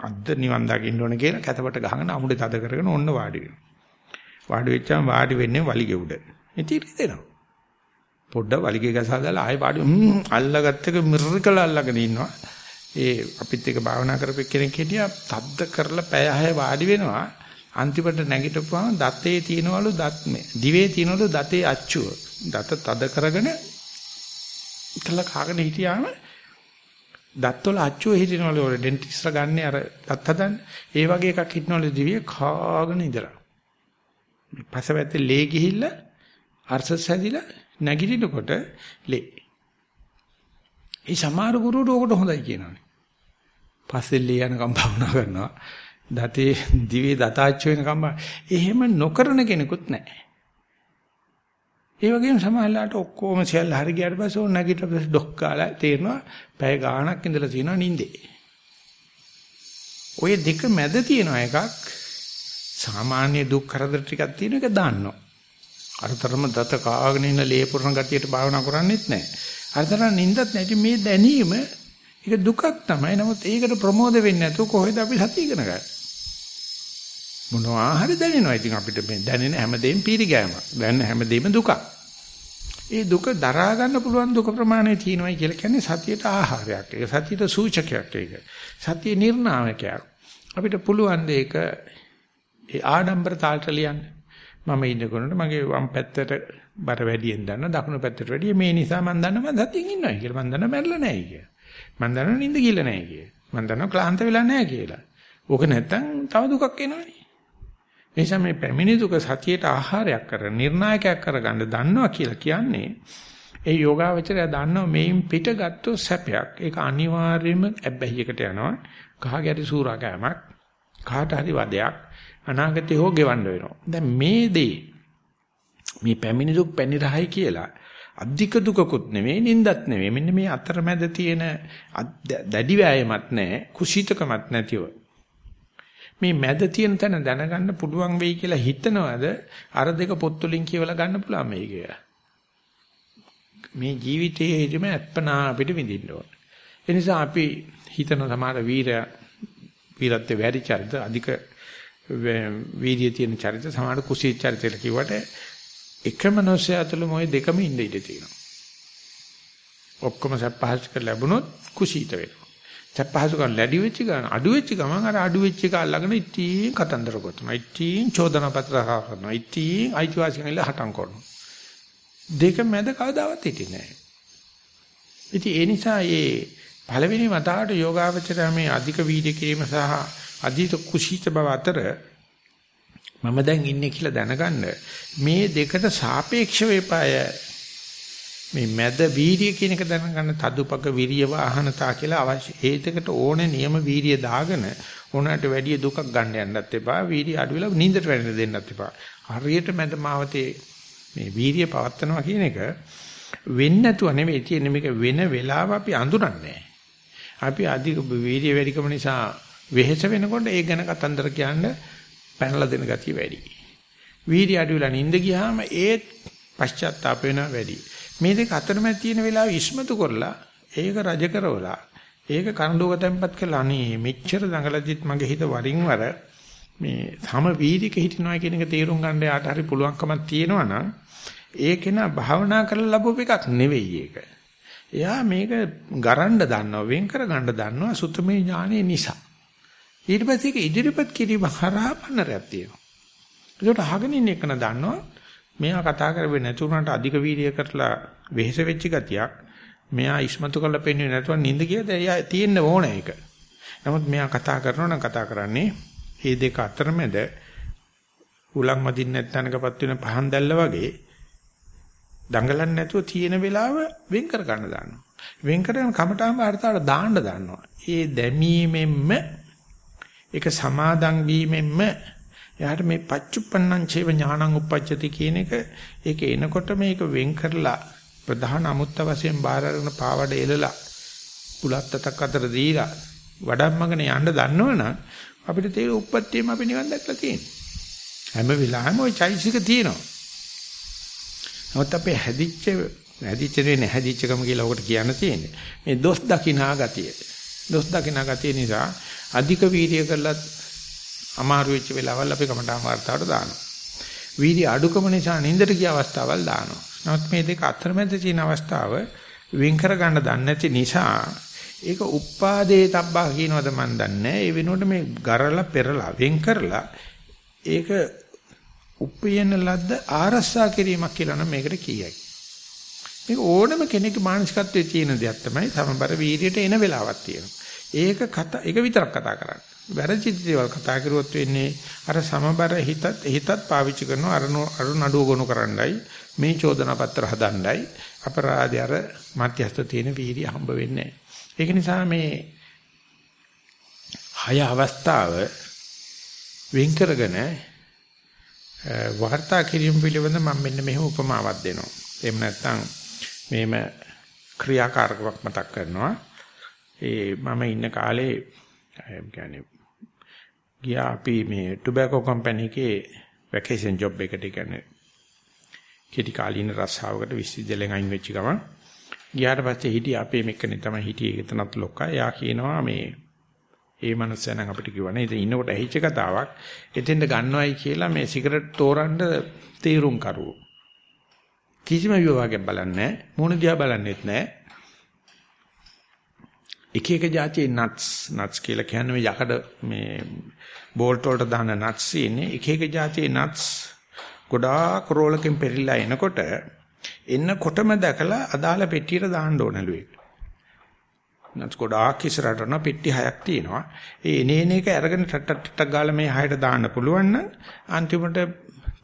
අද්ද නිවන් දකින්න ඕන කියලා කැතපට ගහගෙන අමුඩේ තද කරගෙන ඔන්න වාඩි වෙනවා. වාඩි වෙච්චාම වාඩි වෙන්නේ වලිගෙ උඩ. ඉතින් ඉතෙනවා. පොඩ්ඩ වලිගේ ගසා දාලා ආයෙ පාඩි අල්ලගත්ත එක මිරිකල අල්ලගෙන ඉන්නවා. ඒ අපිත් එක භාවනා කරපෙක් කෙනෙක් හිටියා තද්ද කරලා පැය 6 වාඩි වෙනවා. අන්තිමට නැගිටපුවාම දතේ තියනවලු දත් මේ දිවේ තියනවලු දතේ අච්චුව. දත තද කරගෙන ඉතලා කාගෙන හිටියාම දත්වල අච්චුව හිටිනවලු ඔය ඩෙන්ටිස්ලා ගන්න අර දත් හදන්න. ඒ වගේ එකක් හිටනවලු දිවේ කාගෙන ඉඳලා. පසවැත්තේ ලේ ගිහිල්ලා අර්සස් හැදිලා නැගිටිනකොට ලේ. ඒ සමහර ගුරුවරු ඔකට හොඳයි කියනවානේ. පස්සේ ලේ යනකම් භවනා කරනවා. දතේ දිවේ දතාච්ච වෙනකම් එහෙම නොකරන කෙනෙකුත් නැහැ. ඒ වගේම සමහරලාට ඔක්කොම සියල්ල හරි ගියාට පස්සේ ඕන නැගිට පස්සේ ඩොක් කාලා තේරෙනවා පැය ගාණක් ඉඳලා තියෙනවා නිින්දේ. ඔය දෙක මැද තියෙනවා එකක් සාමාන්‍ය දුක් කරදර ටිකක් තියෙන එක දාන්නවා. අරතරම දත කාගෙන ඉන්න ලේ පුරන ගතියට භාවනා කරන්නේත් නැහැ. අරතරම් නිින්දත් නැති මේ දැනීම ඒක දුකක් තමයි. නමුත් ඒකට ප්‍රමෝද වෙන්නේ නැතුව කොහෙද අපි සතිය ඉගෙන ගන්නේ? මොනවා හරි දැනෙනවා. ඉතින් අපිට මේ දැනෙන හැමදේම පීරිගෑමක්. දැනෙන හැමදේම දුකක්. ඒ දුක දරා ගන්න පුළුවන් දුක ප්‍රමාණය තියෙනවායි කියලා කියන්නේ සතියට ආහාරයක්. ඒක සතියට සූචකයක් ඒක. සතිය නිර්ණායකයක්. අපිට පුළුවන් දෙයක ඒ ආඩම්බර තාලට ලියන්න. මම ඉන්නකොට මගේ වම් පැත්තට බර වැඩියෙන් දන්න දකුණු පැත්තට වැඩිය මේ නිසා මම දන්න මම සතියින් ඉන්නවා කියලා. මම දන්න මැරෙලා නැහැ කියලා. මම දන්න නිින්ද ගිහලා නැහැ කියලා. මම දන්න ක්ලාන්ත වෙලා නැහැ කියලා. ඕක නැත්තම් තව දුකක් එනවනේ. එනිසා මේ පැමිණි දුක සතියට ආහාරයක් කර නිර්ණායකයක් කරගන්න දන්නවා කියලා කියන්නේ ඒ යෝගාවචරය දන්නවා මේන් පිටගත්තු සැපයක්. ඒක අනිවාර්යයෙන්ම ඇබ්බැහියකට යනවා. කහගැටි සූරාකෑමක් කාට හරි වදයක් අනාගතේ හෝ ගෙවන්න වෙනවා. දැන් මේ දේ මේ පැමිණි දුක් පැනිරහයි කියලා අධික දුකකුත් නෙමෙයි නින්දත් නෙමෙයි. මෙන්න මේ අතරමැද තියෙන දැඩි වෑයමක් නැහැ කුසීතකමක් නැතිව. මේ මැද තියෙන තැන දැනගන්න පුළුවන් වෙයි කියලා හිතනවද? අර දෙක පොත්තුලින් කියවලා ගන්න පුළුවන් මේක මේ ජීවිතයේදීම අත්පනා අපිට විඳින්න ඕන. ඒ නිසා අපි හිතන සමහර වීර වීරත්වයේ වැඩි චරිත අධික වීර්යය තියෙන චරිත සමහර කුසී චරිතල කිව්වට එකම නොසය අතල මොයි දෙකම ඉඳ ඉඳ තියෙනවා. ඔක්කොම සප්පහසු කර ලැබුණොත් කුසීත වෙනවා. සප්පහසු කර ලැබි වෙච්ච ගමන් අඩු වෙච්ච ගමන් අර අඩු වෙච්ච එක අල්ලගෙන ඉතින් කතන්දර ගොතනවා. ඉතින් චෝදනා පත්‍ර කරනවා. ඉතින් අයිතිවාසිකම් ඉල්ල හටම් කරනවා. දෙක මැද කවදාවත් හිටින්නේ නැහැ. ඉතින් ඒ නිසා මේ පළවෙනි වතාවට යෝගාවචරය මේ අධික වීර්ය කිරීම සහ අධිත කුසීත බව අතර මම දැන් ඉන්නේ කියලා දැනගන්න. මේ දෙකට සාපේක්ෂ වේපාය. මේ මැද වීර්ය කියන එක දැනගන්න තදුපක විරිය වාහනතා කියලා අවශ්‍ය ඒ දෙකට ඕනේ නියම වීර්ය දාගෙන ඕනකට වැඩි දුකක් ගන්න යන්නත් එපා. වීර්ය අඩු වෙලා නිින්දට වැටෙන්න දෙන්නත් එපා. හරියට මැද මාවතේ මේ වීර්ය පවත්නවා කියන එක වෙන්නේ නැතුව නෙමෙයි. තියෙන්නේ මේක වෙන වෙලාව අපි අඳුරන්නේ. අපි අධික වීර්ය වැඩිකම නිසා වෙහෙස වෙනකොට ඒ ගැන කතන්දර කියන්න පැනලා දෙන ගතිය වැඩි. වීර්ය අඩු වෙලා නිින්ද ගියාම ඒත් පශ්චාත්තාප වෙනවා වැඩි. මේ දෙක අතරමැද තියෙන වෙලාව ඉස්මතු කරලා ඒක රජ කරවලා ඒක කනඩුවක තැම්පත් කළා අනේ මෙච්චර දඟලදිත් මගේ හිත වරින් වර මේ සම වීර්යක හිටිනවා කියන එක තේරුම් ගන්න යාට හරි පුළුවන්කමක් තියෙනවා නම් ඒක නා භාවනා කරලා ලැබුව එකක් නෙවෙයි ඒක. එයා මේක ගරන්න දන්නවා වෙන් කර ගන්න දන්නවා සුතමේ ඥානෙ නිසා. ඊට පස්සේ ඒක ඉදිරිපත් කිරීම හරහා පන්නරයක් තියෙනවා. ඒකට අහගෙන ඉන්න එකන දන්නවා මෙයා කතා කරවේ නැතුණාට අධික වීර්ය කරලා වෙහෙස වෙච්ච ගතියක් මෙයා ඉස්මතු කරලා පෙන්වන්නේ නැතුව නිින්ද කියද එයා තියෙන්න ඕන ඒක. නමුත් මෙයා කතා කරනවා නම් කතා කරන්නේ මේ දෙක අතරමැද උලන් මදින්න නැත්නම්කපත් වෙන පහන් දැල්ල වගේ දඟලන්නේ නැතුව තියෙන වෙලාව වෙන් කර ගන්න දානවා. වෙන් කරගෙන කමටාම අර්ථාට දාන්න දානවා. ඒ දැමීමෙන්ම ඒක සමාදන් වීමෙන්ම එයාට මේ පච්චුප්පන්නං චේව ඥානං උප්පජ්ජති කියන එක ඒක එනකොට මේක වෙන් කරලා ප්‍රධාන අමුත්ත වශයෙන් බාර අරගෙන පාවඩ එලලා පුලත්තක් අතර දීලා වඩම්මගෙන යන්න දන්නවනම් අපිට තේරෙ උප්පත්තියම අපි නිවන් දැක්ලා තියෙනවා. හැම වෙලාවෙම ওই චෛසික තියෙනවා. නමුත් අපේ හැදිච්ච හැදිච්ච නේ හැදිච්චකම කියලා ඔකට කියන්න තියෙන්නේ. මේ දොස් දකිනා ගතිය. දොස් දකින ගතිය නිසා අධික වීර්ය කරලත් අමාරු වෙච්ච වෙලාවල් අපි කමටහන් වර්තාවට දානවා. වීර්ය අඩුකම නිසා නින්දට ගිය අවස්ථාවල් දානවා. නමුත් මේ දෙක අතරමැද තියෙන අවස්ථාව වෙන් කර ගන්න දන්නේ නැති නිසා ඒක උපාදේ තබ්බා කියනවද මන් දන්නේ ඒ වෙනුවට මේ ගරලා පෙරලා වෙන් කරලා ඒක උපයන ලද්ද ආරස්සා කිරීමක් කියලා නම් මේකට කියයි මේක ඕනම කෙනෙකුගේ මානසිකත්වයේ තියෙන දෙයක් තමයි සමබර වීර්යයට එන වෙලාවක් තියෙනවා. ඒක කතා ඒක විතරක් කතා කරන්නේ. වැරදි දේවල් කතා කරුවොත් වෙන්නේ අර සමබර හිතත් හිතත් පාවිච්චි කරනවා අර අර නඩුව ගොනු කරන්නයි මේ චෝදනා පත්‍ර හදන්නයි අපරාධය අර මධ්‍යස්ථ තියෙන වීර්ය හම්බ වෙන්නේ ඒක නිසා මේ හය අවස්ථාව වෙන් කරගෙන වාර්තා කිරීම පිළිබඳ මම මෙන්න මෙහෙම උපමාවක් දෙනවා. එහෙම නැත්නම් මේම ක්‍රියාකාරකමක් මතක් කරනවා. ඒ මම ඉන්න කාලේ කියන්නේ ගියා අපි මේ ටොබැකෝ කම්පැනි එකේ වැකේෂන් ජොබ් එකට කියන්නේ කෙටි කාලීන රස්සාවකට විශ්වවිද්‍යාලයෙන් අයින් වෙච්ච ගමන් ගියාට පස්සේ හිටිය අපේ මෙක්කනේ තමයි හිටියේ එතනත් ලොක්කා. එයා කියනවා මේ ඒ මනුස්සයා නම් අපිට කිව්වනේ ඉතින් ඉන්නකොට ඇහිච්ච කතාවක් එතෙන්ද ගන්නවයි කියලා මේ සිගරට් තෝරන්න තීරුම් කරුවෝ. කිසිම විවාහයක් බලන්නේ නැහැ. මොන දිහා බලන්නෙත් නැහැ. එක එක જાතියේ නට්ස් නට්ස් කියලා කියන්නේ මේ යකඩ මේ බෝල්ට් වලට දාන නට්ස් ඉන්නේ එක එක જાතියේ නට්ස් ගොඩාක් රෝලකින් පෙරිලා එනකොට එන්නකොටම දැකලා අදාළ පෙට්ටියට දාන්න ඕනලු ඒක. නැත් ගොඩාක් ඉස්සරහට යන පෙට්ටි හයක් තියෙනවා. ඒ එනේන එක අරගෙන ටට් ටට් ගාලා මේ හයට දාන්න පුළුවන් නම් අන්තිමට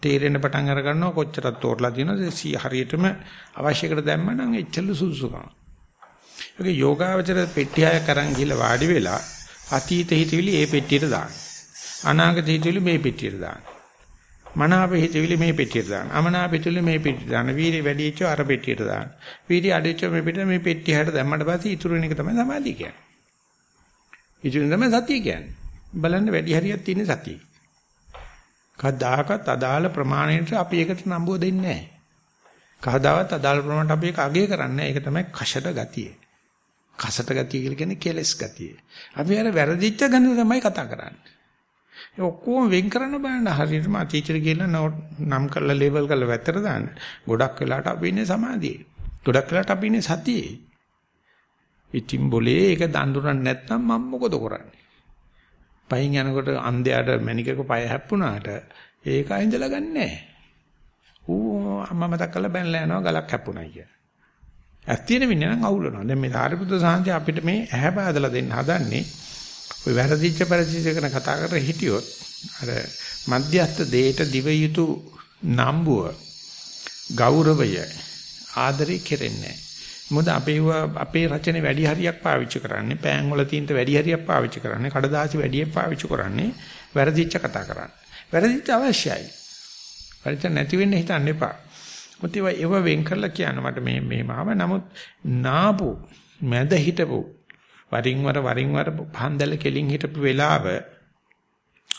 තේරෙන පටන් අර ගන්නවා කොච්චරක් තෝරලා තියෙනවද හරියටම අවශ්‍යකට දැම්ම නම් එච්චර සුසුකම. ඒක යෝගාවචර පෙට්ටි හයක් අරන් ගිහලා වාඩි වෙලා අතීත හිතවිලි ඒ පෙට්ටියට දාන්න. අනාගත හිතවිලි මේ පෙට්ටියට දාන්න. මනාප හිතවිලි මේ පෙට්ටියට දාන්න. අමනාප හිතවිලි මේ පෙට්ටියට දාන්න. වීර්ය වැඩිච්ච අර පෙට්ටියට දාන්න. වීර්ය අඩිච්ච මේ පිට මේ පෙට්ටිය හැට දැම්මට පස්සේ ඉතුරු වෙන එක තමයි සමාධිය කියන්නේ. ඉතුරු තමයි සතිය කියන්නේ. බලන්න වැඩි හරියක් තියෙන සතිය. කවදාකවත් අදාළ ප්‍රමාණයට අපි ඒකට නම්බුව දෙන්නේ නැහැ. කවදාවත් අදාළ ප්‍රමාණයට අපි ඒක අගය කරන්නේ ඒක තමයි කෂට ගතිය. කසට ගතිය කියලා කියන්නේ කෙලස් ගතිය. අපි අර වැරදිච්ච ගඳ තමයි කතා කරන්නේ. ඒ ඔක්කොම වෙන් කරන්න බලන්න හරියටම අතීතෙට කියලා නම් කරලා ලේබල් කරලා වැත්තට දාන්න. ගොඩක් වෙලාට අපි ඉන්නේ සමාධියේ. ගොඩක් වෙලාට අපි ඉන්නේ සතියේ. ඉතින් બોලේ ඒක දඬුරන්නේ නැත්නම් මම මොකද කරන්නේ? පයින් යනකොට අන්ධයාට මණිකක පය හැප්පුණාට ඒක අයින්දලා ගන්නෑ. ඌ අම්මා මතක් කරලා බැනලා යනවා ගලක් හැප්පුණා කියලා. ඇස් තියෙන මිනිහ නම් අවුල් වෙනවා. දැන් මේ සාරිපුත්‍ර සාන්ති අපිට මේ ඇහැ බාදලා දෙන්න හදන්නේ ඔය වැරදිච්ච පරිචිත කරන කතා කර හිටියොත් අර මධ්‍යස්ථ දෙයට දිව යුතු නම්බුව ගෞරවය ආදරේ කෙරෙන්නේ මොකද අපේ අපේ රචනයේ වැඩි හරියක් පාවිච්චි කරන්නේ පෑන් වල තියෙන වැඩි හරියක් පාවිච්චි කරන්නේ කඩදාසි වැඩි පාවිච්චි කරන්නේ වැරදිච්ච කතා කරන්නේ. වැරදිච්ච අවශ්‍යයි. වැරදිච්ච නැති වෙන්න හිතන්න එපා. මොකද ඒව වෙන් කරලා කියන්න මට මේ මේමාව නමුත් නාපු මැද හිටපු වරින් වර වරින් වර පහන්දල කෙලින් හිටපු වෙලාව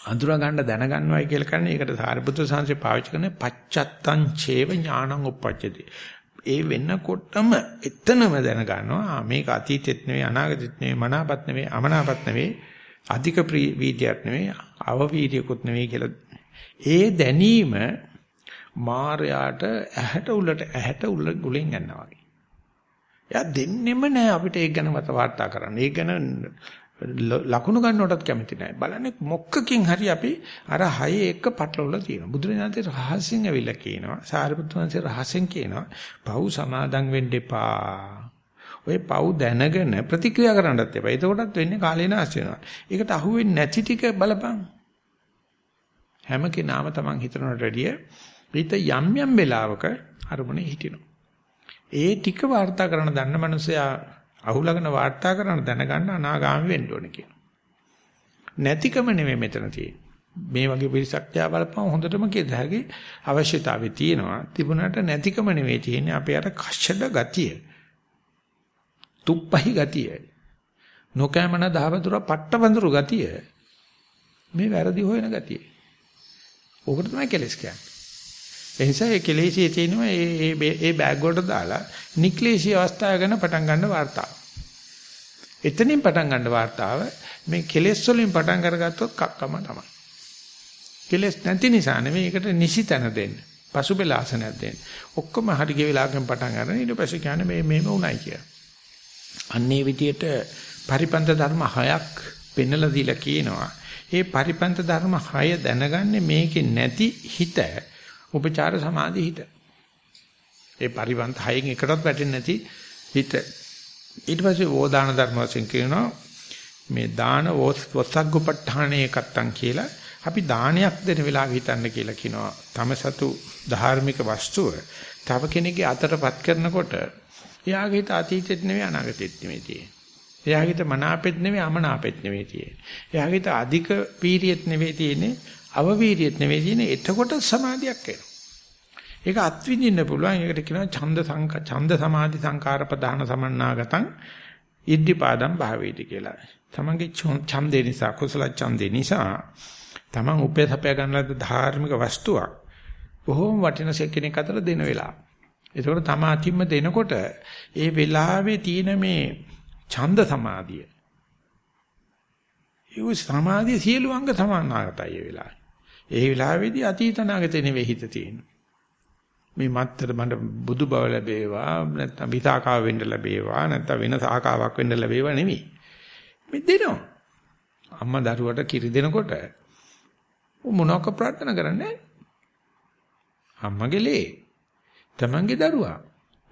අඳුර ගන්න දැනගන්නවයි කියලා කියන්නේ ඒකට සාරිපුත්‍ර සංසේ පාවිච්චි කරන පච්චත්තං චේව ඥානං උප්පච්චති. ඒ වෙන්නකොටම එතනම දැනගන්නවා මේක අතීතෙත් නෙවෙයි අනාගතෙත් නෙවෙයි මනාපත් නෙවෙයි අමනාපත් නෙවෙයි අධික වීර්යයක් නෙවෙයි අවවීර්යකුත් නෙවෙයි කියලා. ඒ දැනීම මායයට ඇහැට උලට ඇහැට උල උලෙන් යනවා. එයා දෙන්නෙම නෑ අපිට ඒක ගැන මත වාර්තා කරන්න. ඒක ගැන ලකුණු ගන්නවටත් කැමති නැහැ. බලන්නේ මොකකින් හරි අපි අර හයේ එක පටලවලා තියෙනවා. බුදුරජාණන්සේ රහසින් ඇවිල්ලා කියනවා. සාරිපුත්‍රයන්සේ රහසින් කියනවා. පව් සමාදන් වෙන්න එපා. ඔය පව් දැනගෙන ප්‍රතික්‍රියා කරන්නත් එපා. එතකොටත් වෙන්නේ කාලේනාස් වෙනවා. ඒකට අහුවෙන්නේ නැති ටික බලපන්. හැම කෙනාම Taman හිතනට වැඩිය හිත යම් යම් වෙලාවක අරමුණේ හිටිනවා. ඒ ටික වාර්තා කරන දන්න මනුස්සයා අහුලගෙන වාර්තා කරන දැනගන්න අනාගාමි වෙන්න ඕනේ කියන. නැතිකම නෙමෙයි මෙතන තියෙන්නේ. මේ වගේ පිරිසක් තියා බලපුවම හොඳටම කියද හැකි අවශ්‍යතාවය තියෙනවා. තිබුණාට නැතිකම නෙමෙයි තියෙන්නේ අපේ අර කෂඩ ගතිය. තුප්පහි ගතිය. නොකෑමන දහවතුර පට්ටවඳුරු ගතිය. මේ වැරදි හොයන ගතිය. ඕකට තමයි කෙලස් කියන්නේ. එනිසා ඒ කෙලෙසිය තියෙනවා ඒ ඒ බෑග් වලට දාලා නික්ලේශී අවස්ථාව ගැන පටන් ගන්න වார்த்தාව. එතනින් පටන් ගන්න වார்த்தාව මේ කෙලෙස් වලින් පටන් අරගත්තොත් කක්කම තමයි. කෙලෙස් නැති නිසා නෙමෙයි ඒකට නිසිතන දෙන්න. පසුබලාසනයක් දෙන්න. ඔක්කොම හරි ගිය වෙලාවකින් පටන් ගන්න ඊට පස්සේ කියන්නේ මේ මේම උණයි කියලා. අන්නේ විදියට පරිපන්ත ධර්ම හයක් පෙන්වලා දීලා කියනවා. මේ පරිපන්ත ධර්ම හය දැනගන්නේ මේකේ නැති හිත උපචාර සමාධි හිත. ඒ පරිවන්ත හයෙන් එකටවත් වැටෙන්නේ නැති හිත. ඊට පස්සේ වෝදාන ධර්ම වශයෙන් කියනවා මේ දාන වොස්සග්ගපට්ඨානේ කත්තම් කියලා අපි දානයක් දෙන වෙලාව හිතන්න කියලා කියනවා. තම සතු ධාර්මික වස්තුව තව කෙනෙක්ගේ අතටපත් කරනකොට එයාගේ හිත අතීතෙත් නෙවෙයි අනාගතෙත් නෙවෙයි තියෙන්නේ. එයාගේ හිත මනාපෙත් නෙවෙයි අමනාපෙත් නෙවෙයි තියෙන්නේ. එයාගේ හිත අධික පීරියෙත් නෙවෙයි තියෙන්නේ අවවීරියෙත් නෙවෙයි තියෙන්නේ. එතකොට සමාධියක් එනවා. ඒක අත්විඳින්න පුළුවන්. ඒකට කියනවා ඡන්ද සංක ඡන්ද සමාධි සංකාර ප්‍රදාන සමන්නාගතං ඉද්ධිපාදම් භාවේති කියලා. තමන්ගේ ඡන්දේ නිසා කුසල ඡන්දේ නිසා තමන් උපේසපය ගන්නලද ධාර්මික වස්තුවක් බොහෝම වටින කෙනෙක් අතර දෙන වෙලාව. ඒකෝට තම අතිම්ම දෙනකොට ඒ වෙලාවේ තියෙන මේ ඡන්ද සමාධිය. ඒ සමාධිය සියලු අංග සමානාගතයි ඒ වෙලාවේ. ඒ වෙලාවේදී අතීත නාගත නෙවෙයි හිත තියෙන්නේ. මේ මත්තර මට බුදු බව ලැබේවා නැත්නම් විසාකාව වෙන්න ලැබේවා නැත්නම් වෙන සාකාවක් වෙන්න ලැබේවා නෙවෙයි. මේ දෙනවා. අම්මා දරුවට කිරි දෙනකොට මොනවාක ප්‍රාර්ථනා කරන්නේ අම්මගේ ලේ. තමන්ගේ දරුවා.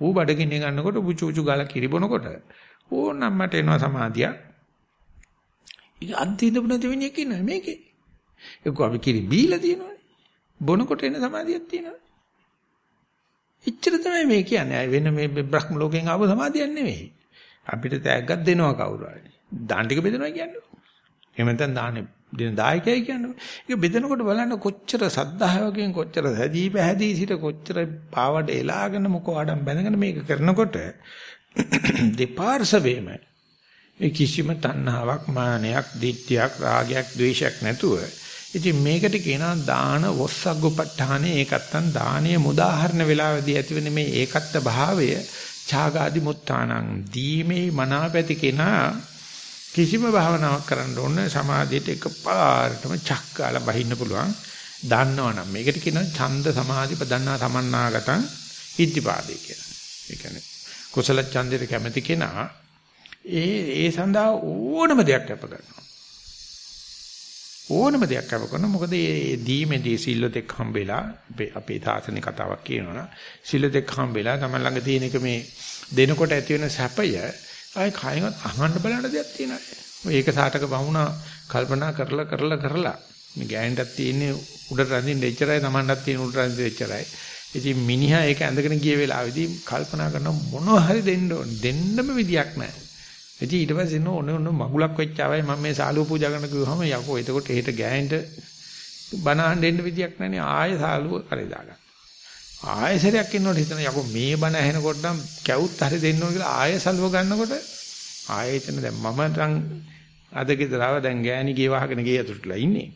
ඌ බඩගින්න ගන්නකොට පුචු පුචු ගාලා කිරි බොනකොට ඕනම් මට එනවා සමාධිය. ඉතින් අන්තිම නැති වෙන්නේ කින මේකේ. ඒක අපි කිරි බීලා තියෙනවානේ. බොනකොට එන සමාධියක් තියෙනවා. එච්චර තමයි මේ කියන්නේ. වෙන මේ බ්‍රහ්ම ලෝකෙන් ආව සමාධියක් නෙවෙයි. අපිට තෑග්ගක් දෙනවා කවුරු හරි. දාන ටික බෙදනවා කියන්නේ. එහෙම නැත්නම් දාන්නේ දෙන දායකයයි කියන්නේ. ඒක බෙදනකොට බලන්න කොච්චර සද්ධායවකින් කොච්චර සැදී පැහැදී සිට කොච්චර පාවඩ එලාගෙන මොකෝ ආඩම් බැඳගෙන මේක කරනකොට දෙපාර්ශවෙම ඒ කිසිම තණ්හාවක් මානයක් දිට්ඨියක් රාගයක් ද්වේෂයක් නැතුව ඉතින් මේකට කියනවා දාන වොස්සග්ගපට්ඨානේ ඒකත්තන් දානීය මුදාහරණ වෙලාවේදී ඇතිවෙන මේ ඒකත්ත භාවය ඡාගාදි මුත්තානං දීමේ මනාපැති කෙනා කිසිම භාවනාවක් කරන්න ඕනේ සමාධියට එකපාරටම චක්කාලා බහින්න පුළුවන් දන්නවනම් මේකට කියනවා ඡන්ද සමාධි පදන්නා සමන්නාගතං ඉද්ධිපාදේ කියලා. ඒ කියන්නේ කුසල ඡන්දෙට කැමති කෙනා ඒ ඒ සඳහා ඕනම දෙයක් අප කරනවා. ඕනම දෙයක් අප කරනවා. මොකද මේ දීමේදී සිල්ලොතෙක් හම්බෙලා අපේ තාසනේ කතාවක් කියනවනම් සිල්ලොතෙක් හම්බෙලා තමයි ළඟ තියෙන එක මේ දෙනකොට ඇති වෙන සැපය ආයි කයවත් අහන්න බලන්න දෙයක් තියෙනවා. මේක සාටක වුණා කල්පනා කරලා කරලා කරලා මේ ගෑනටත් තියෙන්නේ උඩට රඳින්න එච්චරයි Tamanටත් තියෙන උඩට රඳින්න එච්චරයි. ඉතින් මිනිහා ඒක ඇඳගෙන ගිය වෙලාවේදී කල්පනා කරන මොනවා හරි දෙන්න ඕන දෙන්නම විදියක් නැහැ. ඉතින් ඊට පස්සේ නෝ ඔන්න ඔන්න මගුලක් වෙච්චාවයි මම මේ සාලුව පූජා කරන්න කිව්වම යකෝ එතකොට එහෙට ගෑනිට බනහන් දෙන්න විදියක් නැනේ ආයෙ සාලුව කරේ දාගන්න. ආයෙ සරයක් ඉන්නකොට හිතන යකෝ මේ බන ඇහෙනකොට නම් කැවුත් හරි දෙන්න ඕන කියලා ආයෙ සාලුව ගන්නකොට ආයෙ එතන දැන් මම නම් අද ගෙදරව දැන් ගෑණි ගේ වහගෙන ගේ අතුරුටලා ඉන්නේ.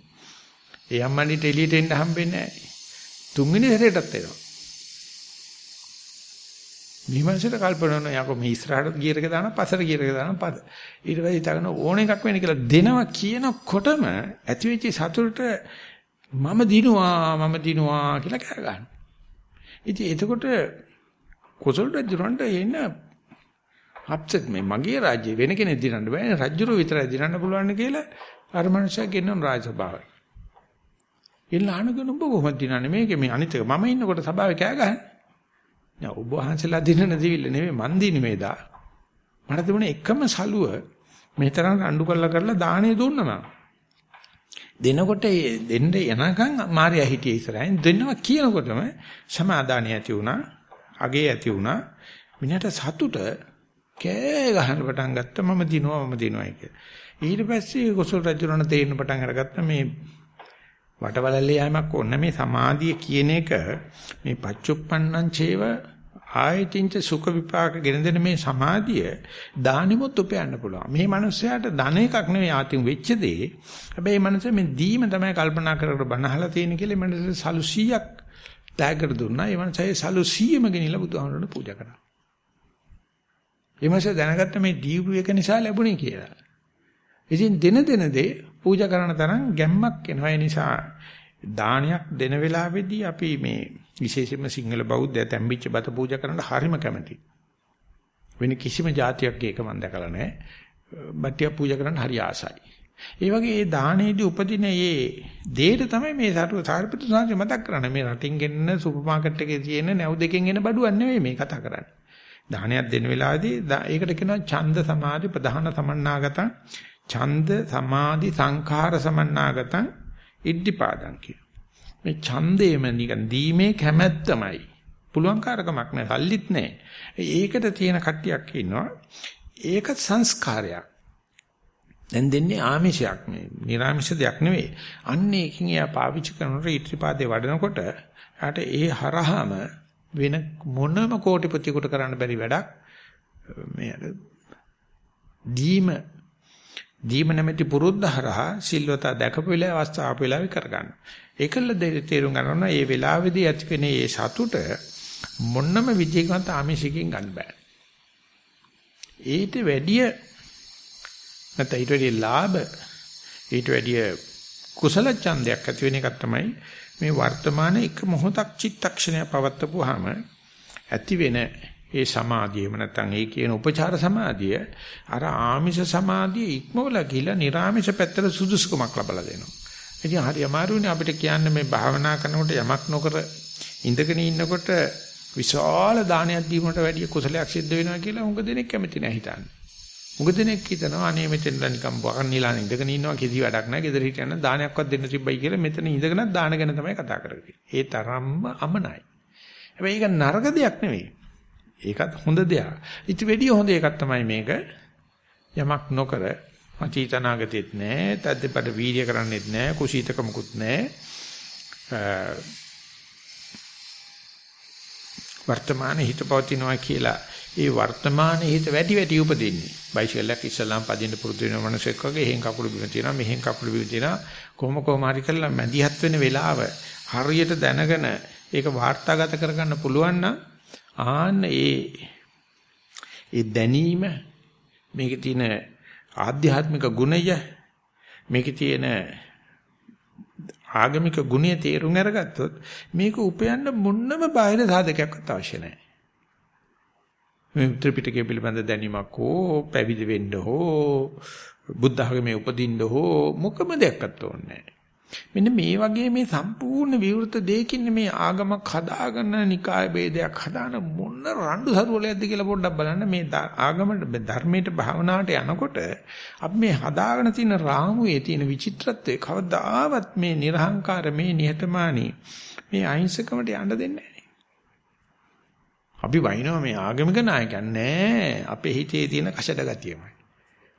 ඒ අම්මන්ට එළියට එන්න හම්බෙන්නේ නැහැ. තුන්වෙනි සැරේටත් එනවා. විමර්ශයට කල්පනා කරන යකෝ මේ ඉස්සරහට ගියර් එක දාන පස්සට ගියර් එක දාන පද ඊට පස්සේ හිතගෙන ඕන එකක් වෙන්න කියලා දෙනවා කියනකොටම ඇති වෙච්ච සතුටට මම දිනුවා මම දිනුවා කියලා කෑ ගන්න. ඉතින් එතකොට කුසල රජුරන්ට එන්න අප්සෙට් මේ මගේ රාජ්‍ය වෙන කෙනෙක් දිනන්න බෑනේ රජුරු විතරයි දිනන්න පුළුවන් කියලා අර මනුස්සයා කියනවා රාජසභාවට. එන්න අහනගෙන ඔබ කොහොමද දිනන්නේ මේක මේ අනිත් එක මම ඉන්නකොට සභාවේ කෑ ගහන්නේ. නෑ ඔබ වහන්සේලා දිනන දිවිල්ල නෙමෙයි මන් දිනේ මේ දා. මට තිබුණ එකම සලුව මේ තරම් අඬු කරලා කරලා දාහනේ දුන්නා මම. දෙනකොට දෙන්න යනකම් මාර්යා හිටියේ ඉස්සරහින් දෙන්නවා කියනකොටම සමාදානිය ඇති වුණා අගේ ඇති වුණා මිනිහට සතුට කෑ ගහන්න පටන් ගත්තා මම දිනුවා මම දිනුවායි කියලා ඊට පස්සේ කොසල් රජුරණ තේරෙන පටන් අරගත්ත මේ වටවලල්ලේ යෑමක් ඕන මේ සමාධිය කියන එක මේ පච්චුප්පන්නං චේව ආයතින්ච සුඛ විපාක ගෙන දෙන මේ සමාධිය දානිමුත් උපයන්න පුළුවන්. මේ මිනිස්යාට ධන එකක් නෙවෙයි ආතින් වෙච්ච දේ. හැබැයි මේ මිනිස්යා මේ දීම තමයි කල්පනා කරකට බනහලා තියෙන කියලා මේ මිනිස්යා සලු 100ක් ටැගර් දුන්නා. ඒ මිනිස්යා සලු 100ම ගෙනිලා බුදුහාමුදුරනේ පූජා කරා. ඒ මිනිස්යා දැනගත්ත මේ දීපු එක නිසා ලැබුණේ කියලා. ඉතින් දින දින දේ පූජා කරන තරම් ගැම්මක් එනවා. ඒ නිසා දානයක් දෙන වෙලාවේදී අපි මේ විශේෂයෙන්ම සිංහල බෞද්ධය තැම්බිච්ච බත පූජා කරන්න හරිම කැමතියි. වෙන කිසිම જાතියක් ඒක මම දැකලා නැහැ. බට්ටිය පූජා කරන්න හරි ආසයි. ඒ වගේ මේ දානයේදී උපදින මේ දෙයට තමයි මේ සාරිපුත්‍ර සාංශය මතක් කරන්නේ. මේ රටින් ගෙන්න සුපර් මාකට් එකේ තියෙන නැව් දෙකෙන් එන බඩුවක් නෙවෙයි මේ කතා කරන්නේ. දානයක් දෙන වෙලාවේදී ඒකට කියනවා ඡන්ද සමාධි ප්‍රධාන සමන්නාගතං ඡන්ද සමාධි සංඛාර සමන්නාගතං ඉද්ධිපාදං කියන. මේ ඡන්දේම නිකන් දීමේ කැමැත්තමයි. පුළුවන්කාරකමක් නෑ, සල්ලිත් නෑ. ඒකට තියෙන කට්ටියක් ඉන්නවා. ඒක සංස්කාරයක්. දැන් දෙන්නේ ආමිෂයක් මේ, නිර්ආමිෂ දෙයක් නෙවෙයි. අන්න ඒකින් එයා පාවිච්චි කරනකොට ඊත්‍රිපාදේ වඩනකොට යාට ඒ හරහාම වෙන මොනම කෝටිපතියෙකුට කරන්න බැරි වැඩක් මේ දීම දීම නැමැති පුරුද්ද හරහා සිල්වතා දැකපු වෙලාව අවස්ථාව වෙලාවෙ කරගන්න. ඒකල තේරුම් ගන්නවා මේ වෙලාවේදී ඇතිවෙන මේ සතුට මොන්නම විදිහකට ආමිෂකින් ගන්න බෑ. ඊට වැඩිය නැත්නම් ඊට වැඩිය ලාභ ඊට වැඩිය කුසල ඡන්දයක් ඇති වෙන එකක් තමයි මේ වර්තමාන එක මොහොතක් චිත්තක්ෂණය පවත්වපුවාම ඇති වෙන ඒ සමාධියම නැත්නම් ඒ කියන උපචාර සමාධිය අර ආමිෂ සමාධිය ඉක්මවලා ගිහිලා නිර්ආමිෂ පැත්තට සුදුසුකමක් ලබා දෙනවා. ඉතින් හරි අමාරුනේ අපිට කියන්න මේ භාවනා කරනකොට යමක් නොකර ඉඳගෙන ඉන්නකොට විශාල දානයක් දීමකට වැඩිය කුසලයක් සිද්ධ වෙනවා කියලා උඟ දෙනෙක් කැමති නැහැ හිතන්නේ. උඟ දෙනෙක් හිතනවා අනේ මෙතෙන්ලා නිකන් වකන්නිලා ඉඳගෙන ඉන්නවා කිසි වැඩක් නැහැ. ගෙදර හිටියන දානයක්වත් දෙන්න තිබ්බයි කියලා මෙතන ඉඳගෙන දාන ගැන තමයි කතා කරන්නේ. ඒ තරම්ම අමනයි. හැබැයි ඒක නරක දෙයක් නෙවෙයි. ඒකත් හොඳ දෙයක්. ඉති වෙඩිය හොඳ එකක් තමයි මේක. යමක් නොකර අතීතනාගතෙත් නැහැ, තද්දපඩ වීර්ය කරන්නෙත් නැහැ, කුසීතකමකුත් නැහැ. වර්තමානයේ හිත පවතිනවා කියලා ඒ වර්තමානයේ හිත වැඩි වැඩි උපදින්නේ. බයිසිකලයක් ඉස්සලාම් පදින්න පුරුදු වෙන මිනිසෙක් වගේ එහෙන් කකුල බිම තියනවා මෙහෙන් කකුල බිම තියනවා කොහොම කොහොම හරි කරලා මැදිහත් වෙන වෙලාව හරියට දැනගෙන ඒක වාර්තාගත කරගන්න පුළුවන් නම් ආන්න ඒ ඒ දැනීම මේකේ තියෙන ආධ්‍යාත්මික ගුණය මේකේ තියෙන ආගමික ගුණය තේරුම් අරගත්තොත් මේක උපයන්න මොන්නම බාහිර සාධකයක්වත් අවශ්‍ය නැහැ. මේ ත්‍රිපිටකය පිළිබඳ දැනීමක් හෝ පැවිදි වෙන්න හෝ බුද්ධ ධර්මයේ උපදින්න හෝ මොකම දෙයක්වත් ඕනේ නැහැ. මෙන්න මේ වගේ මේ සම්පූර්ණ විවෘත දෙයකින් මේ ආගමක් හදාගන්න නිකාය ભેදයක් හදාන මොන රණ්ඩු සරුවලයක්ද කියලා පොඩ්ඩක් බලන්න මේ ආගමට ධර්මයට භාවනාවට යනකොට අපි මේ හදාගෙන තියෙන රාමුවේ තියෙන විචිත්‍රත්වය කවදාවත් මේ නිර්හංකාර මේ නිහතමානී මේ අහිංසකමට යන්න දෙන්නේ නැහැ. අපි වයින්නවා මේ ආගමික නායකයන් නෑ අපේ හිතේ තියෙන කෂඩ ගතියමයි.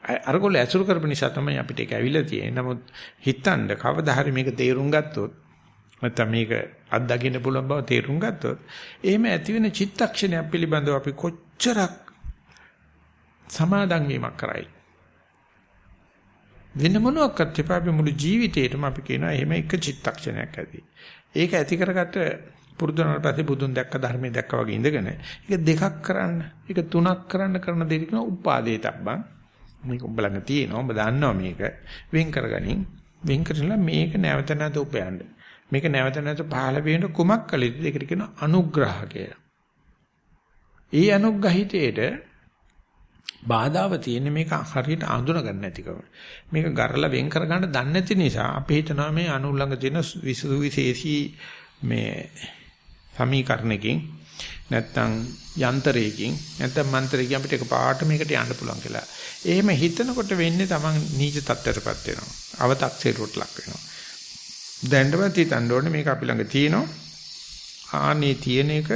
අරගොල්ල ඇසුරු කරපු නිසා තමයි අපිට ඒක ඇවිල්ලා තියෙන්නේ. නමුත් හිතන්න කවදා හරි මේක තේරුම් ගත්තොත් නැත්නම් මේක අත්දකින්න පුළුවන් බව තේරුම් ගත්තොත් එහෙම ඇති වෙන චිත්තක්ෂණයක් පිළිබඳව අපි කොච්චරක් සමාදන් වීමක් කරයි. වෙන මොනවාක්වත් එපා අපි මුළු ජීවිතේටම අපි කියනවා එහෙම එක චිත්තක්ෂණයක් ඇති. ඒක ඇති කරගත්ත පුරුදුනාට පස්සේ බුදුන් දැක්ක ධර්මයේ දැක්ක වගේ ඉඳගෙන ඒක දෙකක් කරන්න, ඒක තුනක් කරන්න කරන දෙයක් න උපාදේතබ්බන් මේක උඹ ළඟ තියෙනවා. උඹ දන්නවා මේක. වෙන් කරගනින්. වෙන් කරලා මේක නැවත නැවත උපයන්න. මේක නැවත නැවත පහළ වෙන කුමක් කළ යුතුද? ඒකට කියනවා අනුග්‍රහ කියලා. ඒ අනුග්‍රහිතේට බාධාව තියෙන්නේ මේක හරියට අඳුන ගන්න නැතිකම. මේක ගරලා වෙන් කර ගන්න දන්නේ නැති නිසා අපි හිතනවා මේ අණු ළඟ තියෙන විශේෂී මේ සමීකරණකින් නැත්තම් යන්ත්‍රයකින් නැත්තම් මන්ත්‍රයකින් අපිට එකපාරට මේකට යන්න පුළුවන් කියලා. එහෙම හිතනකොට වෙන්නේ Taman නීච තත්ත්වයටපත් වෙනවා. අව탁සේරුවට ලක් වෙනවා. දැන්නවත් හිතන්න ඕනේ මේක අපි ළඟ තියෙනවා. ආනේ තියෙන එක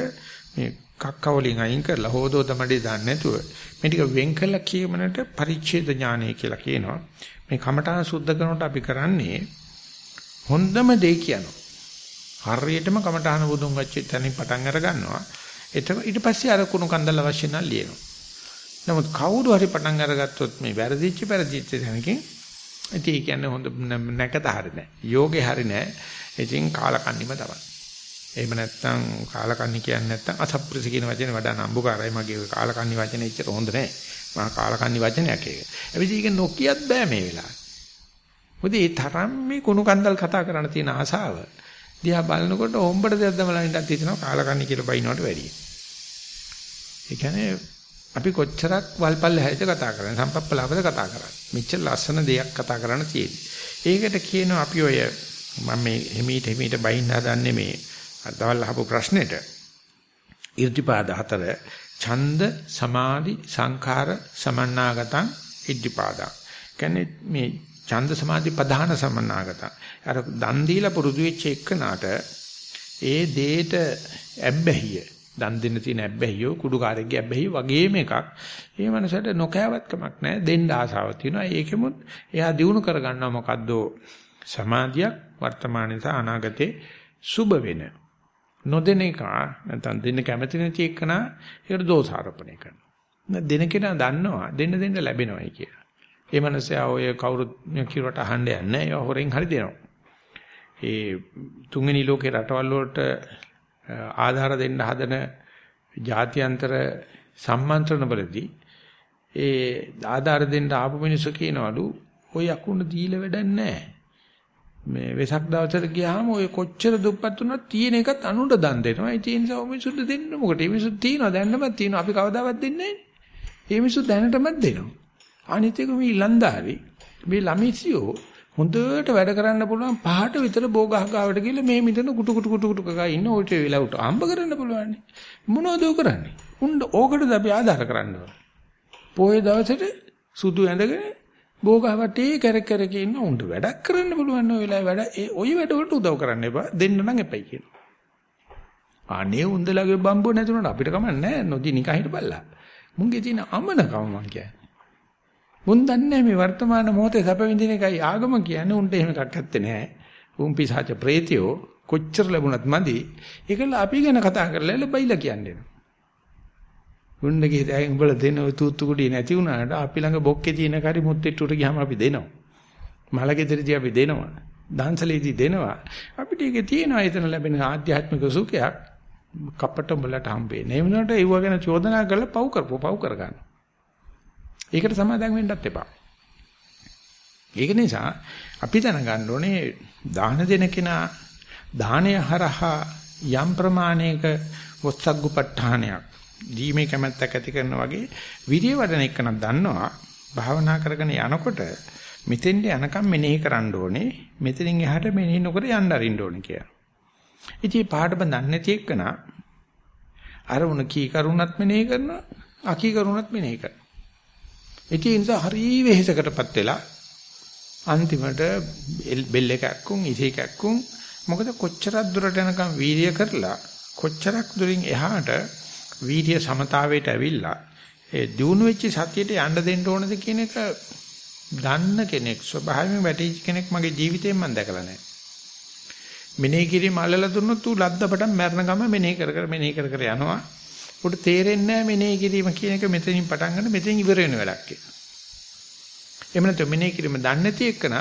මේ කක්ක වලින් අයින් කරලා හොදෝ තමඩේ දාන්න නැතුව මේ ටික වෙන් කළා කියමනට පරිච්ඡේද ඥානය කියලා කියනවා. මේ කමඨාන සුද්ධ කරනකොට අපි කරන්නේ හොඳම දේ කියනවා. හරියටම කමඨාන බුදුන් වච්චේ තැනින් පටන් අර ගන්නවා. එතකොට ඊට පස්සේ අර කුණු කන්දල් අවශ්‍ය නම් ලියනවා. නමුත් කවුරු හරි පටන් අරගත්තොත් මේ වැරදිච්ච වැරදිච්ච තැනකින් ඉතින් ඒ කියන්නේ හොඳ නැකත හරි නෑ. යෝගේ හරි නෑ. ඉතින් කාලකන්නිම තමයි. එහෙම නැත්නම් කාලකන්ණි කියන්නේ නැත්නම් අසප්ප්‍රසි කියන වචනේ වඩා නම්බුකාරයි මගේ කාලකන්ණි වචනේ එච්චර හොඳ නෑ. මහා කාලකන්ණි වචනයක් ඒක. එවිට ඒක නොකියත් බෑ මේ වෙලාවේ. මොකද ඒ තරම් මේ කුණු කන්දල් කතා කරන්න තියෙන ආසාව දිහා බලනකොට හොම්බට දෙයක් දමලා ඉඳන් තියෙනවා කාලකන්ණි කියලා බයිනවට වැඩියි. ඒ කියන්නේ අපි කොච්චරක් වල්පල්ල හැරිද කතා කරන්නේ සම්පප්පලාපද කතා කරන්නේ. මෙච්චර ලස්සන දෙයක් කතා කරන්න තියෙන්නේ. ඒකට කියනවා අපි ඔය මම මේ හිමීට හිමීට බයින්න හදන්නේ මේ අදවල් අහපු ප්‍රශ්නෙට ඉර්ධිපාද හතර ඡන්ද සමාධි සංඛාර සමන්නාගතං ඉද්ධිපාදං කියන්නේ මේ ඡන්ද සමාධි ප්‍රධාන සමන්නාගතං අර දන් දීලා පුරුදු වෙච්ච එකනට ඒ දෙයට ඇබ්බැහිය දන් දෙන්න තියෙන ඇබ්බැහිය කුඩුකාරයෙක්ගේ ඇබ්බැහිය වගේම එකක්. ඒ මනසට නොකෑවත්කමක් නැහැ දෙන්න ආසාව තියෙනවා. ඒකෙමුත් එයා දිනු කරගන්නවා මොකද්ද? සමාධියක් වර්තමානයේ සහ අනාගතේ සුබ වෙන. නොදෙන එක නැත්නම් දෙන්න කැමති නැති එකන ඒකට දෝෂාරෝපණය කරනවා. දෙන කෙනා දන්නවා දෙන්න දෙන්න ලැබෙනවයි කියලා. ඒ මනසයා ඔය කවුරුත් කිරුවට අහන්න යන්නේ නැහැ. ඒවා හොරෙන් හරි දෙනවා. ඒ තුන්වෙනි ලෝකේ රටවල් වලට ආධාර දෙන්න හදන ජාත්‍යන්තර සම්මන්ත්‍රණ වලදී ඒ ආධාර දෙන්න ආපු මිනිස්සු කියනවලු ඔය අකුණ දීලා වැඩක් නැහැ. මේ වෙසක් දවසට ගියාම ඔය කොච්චර දුප්පත් වුණත් තියෙන එකත් අනුන්ට දන් දෙනවා. ඒ නිසා ඔය මිනිස්සුන්ට දෙන්න මොකටද? මේ මිනිස්සු තියනවා දැන්නමත් තියනවා. අපි කවදාවත් දෙන්නේ නැහැ. මේ මිනිස්සු දැනටමත් දෙනවා. අනිත් එක මේ ලන්දාරි මේ ළමිසියෝ හොඳට වැඩ කරන්න පුළුවන් පහට විතර බෝගහ ගාවට ගිහලා මේ මිදෙන කුටු කුටු කුටු කුටු ගා ඉන්න ඔය වෙලාවට අම්බ කරන්න පුළුවන්. මොනවද කරන්නේ? උණ්ඩ ඕකටද අපි ආධාර කරන්න ඕන. පොයේ දවසට සුදු ඇඳගෙන බෝගහවටේ කැරක් කැරක ඉන්න උන්ට වැඩක් කරන්න පුළුවන් ඔය වෙලාවේ වැඩ ඒ ඔය වැඩවලට උදව් කරන්න එපා දෙන්න නම් එපයි කියනවා. අනේ උන්දලගේ බම්බෝ නැතුනට අපිට කමක් නැහැ නොදී නිකන් හිටපල්ලා. මුන්ගේ තියෙන අමනකම මං කියන්නේ. මුන් දන්නේ මේ වර්තමාන මොහොතේ සැප විඳින එකයි ආගම කියන්නේ උන්ට එහෙම එකක් ඇත්තේ නැහැ. උන් පිසාච ප්‍රේතියෝ කොච්චර ලැබුණත් මදි. ඒකල අපි ගැන කතා කරලා ලැබයිලා කියන්නේ. උන්නගේ දැන් උඹලා දෙන ඔය තූත්තු කුඩිය නැති වුණාට අපි ළඟ බොක්කේ තියෙන කරි මුත්තේට්ටුවට ගියාම අපි දෙනවා. මලගෙදරදී අපි දෙනවා. දන්සලේදී දෙනවා. අපිට ඒකේ තියෙනවා එතන ලැබෙන ආධ්‍යාත්මික සුඛයක් කපට උඹලට හම්බෙන්නේ. ඒ වුණාට ඒව ගැන චෝදනා කරලා පව් කරපො පව් කරගන්න. ඒකට සමාදම් වෙන්නත් එපා. ඒක නිසා අපි දැනගන්න ඕනේ දාන දෙන කෙනා දානය හරහා යම් ප්‍රමාණයක වස්සග්ගුපට්ඨානයක් දීමේ කැමැත්තක් ඇති කරනා වගේ විරිය වඩන එකනක් දන්නවා භාවනා කරගෙන යනකොට මෙතෙන්ට යනකම් මෙනෙහි කරන්න ඕනේ මෙතනින් එහාට මෙනෙහි නොකර යන්න අරින්න ඕනේ කියලා. ඉතින් පාඩම දන්නේ නැති එක්කන අරමුණ කී කරුණත් මෙනෙහි කරනවා අකී කරුණත් මෙනෙහි කරනවා. ඉතින් ඒ නිසා හරි වෙහෙසකටපත් වෙලා අන්තිමට බෙල් එකක්කුන් ඉසි එකක්කුන් මොකද කොච්චරක් දුරට යනකම් වීර්ය කරලා කොච්චරක් දුරින් එහාට වීර්ය සමතාවයට ඇවිල්ලා ඒ දිනු වෙච්ච සතියට යන්න දෙන්න ඕනද කියන එක දන්න කෙනෙක් ස්වභාවයෙන් වැටිච්ච කෙනෙක් මගේ ජීවිතේෙන් මම දැකලා නැහැ. මෙනෙහි කිරීම අල්ලලා දුන්නොත් ඌ ලද්දපටන් මරණ ගම මෙනෙහි කර කර මෙනෙහි කර කර යනවා. උට තේරෙන්නේ නැහැ මෙනෙහි කිරීම කියන එක මෙතනින් පටන් ගන්න මෙතෙන් ඉවර වෙන වැඩක් කියලා. එහෙම නැත්නම් මෙනෙහි කිරීම දන්නේ නැති එකන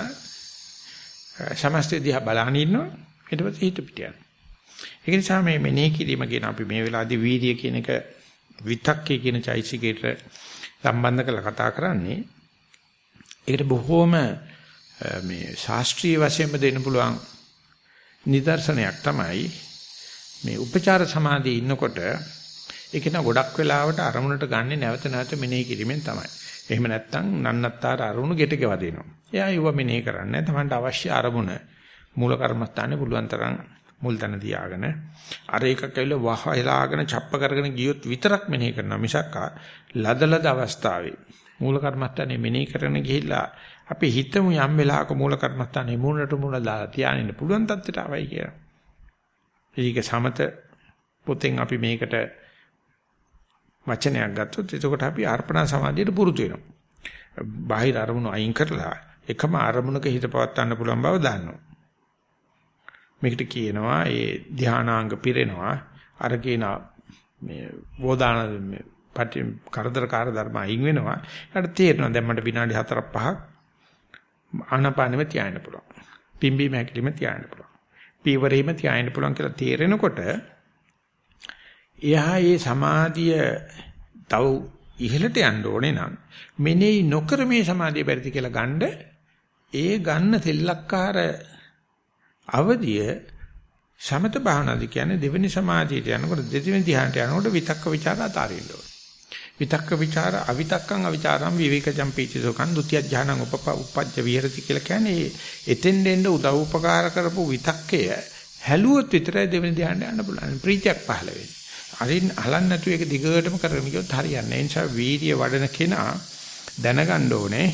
සමස්තය දිහා බලන ඉන්නවා ඊට පස්සේ හිත පිට යනවා. ඒක නිසා මේ මෙනෙහි කිරීම කියන අපි මේ වෙලාවේදී වීර්ය කියන එක විතක්කේ කියන චෛසිකේට සම්බන්ධ කරලා කතා කරන්නේ. ඒකට බොහෝම මේ ශාස්ත්‍රීය වශයෙන්ම දෙන්න පුළුවන් නිදර්ශනයක් තමයි මේ උපචාර සමාධියේ ඉන්නකොට ඒක නා ගොඩක් වෙලාවට අරමුණට ගන්නේ නැවත නැවත මෙනෙහි කිරීමෙන් තමයි. එහෙම නැත්නම් නන්නත්තර අරමුණු ගෙට ගෙවදිනවා. එයා යුව මෙනෙහි කරන්නේ තමන්ට අවශ්‍ය අරමුණ මූල කර්මස්ථානේ පුළුවන් තරම් මුල් තැන තියාගෙන අර එකක් ඇවිල්ලා වහලාගෙන ڇප්ප කරගෙන ගියොත් විතරක් මෙනෙහි කරනවා මිසක් ලදලද අවස්ථාවේ මූල කර්මස්ථානේ මෙනෙහි කරන ගිහිල්ලා අපි හිතමු යම් වෙලාවක මූල කර්මස්ථානේ මූණට මූණ දාලා තියාගෙන පුළුවන් තත්ත්වයට ආවයි කියලා. ඒක සමත පොතෙන් අපි මේකට වචනයක් ගත්තොත් එතකොට අපි අර්පණා සමාධියට පුරුදු වෙනවා. බාහිර අරමුණු අයින් කරලා එකම අරමුණක හිත පවත්වන්න පුළුවන් බව දන්නවා. මේකට කියනවා ඒ ධානාංග පිරෙනවා අර කියන මේ වෝදාන පටි කරදරකාර ධර්ම අයින් වෙනවා. ඒකට තේරෙනවා දැන් මට විනාඩි 4ක් 5ක් ආනපානෙම තියාගෙන පුළුවන්. පිම්බීම හැකිලිම තියාගෙන පුළුවන්. පීවරෙම තියාගෙන පුළුවන් කියලා තේරෙනකොට එයා මේ සමාධිය තව ඉහළට යන්න ඕනේ නම් මෙනෙහි නොකර මේ සමාධිය බැරිද කියලා ගන්න ඒ ගන්න තෙල්ලක්කාර අවදිය සමත භාවනාද කියන්නේ දෙවෙනි සමාධියට යනකොට දෙවෙනි ධ්‍යානට යනකොට විතක්ක ਵਿਚාර අතාරින්න ඕනේ. විතක්ක ਵਿਚාර අවිතක්කං අවිචාරං විවේකජම් පීතිසෝකං ဒုတိ ය ඥානං උපප උපජ්ජ විහෙරති කියලා කියන්නේ එතෙන් දෙන්න උදව් උපකාර කරපු විතක්කය හැලුවොත් විතරයි දෙවෙනි ධ්‍යානට යන්න පුළුවන්. ප්‍රීතියක් පහළ වෙන්නේ. අරින් අහලන්න නැතුව ඒක දිගටම කරගෙන ගියොත් හරියන්නේ නැහැ. ඒ නිසා වීර්ය වඩන කෙනා දැනගන්න ඕනේ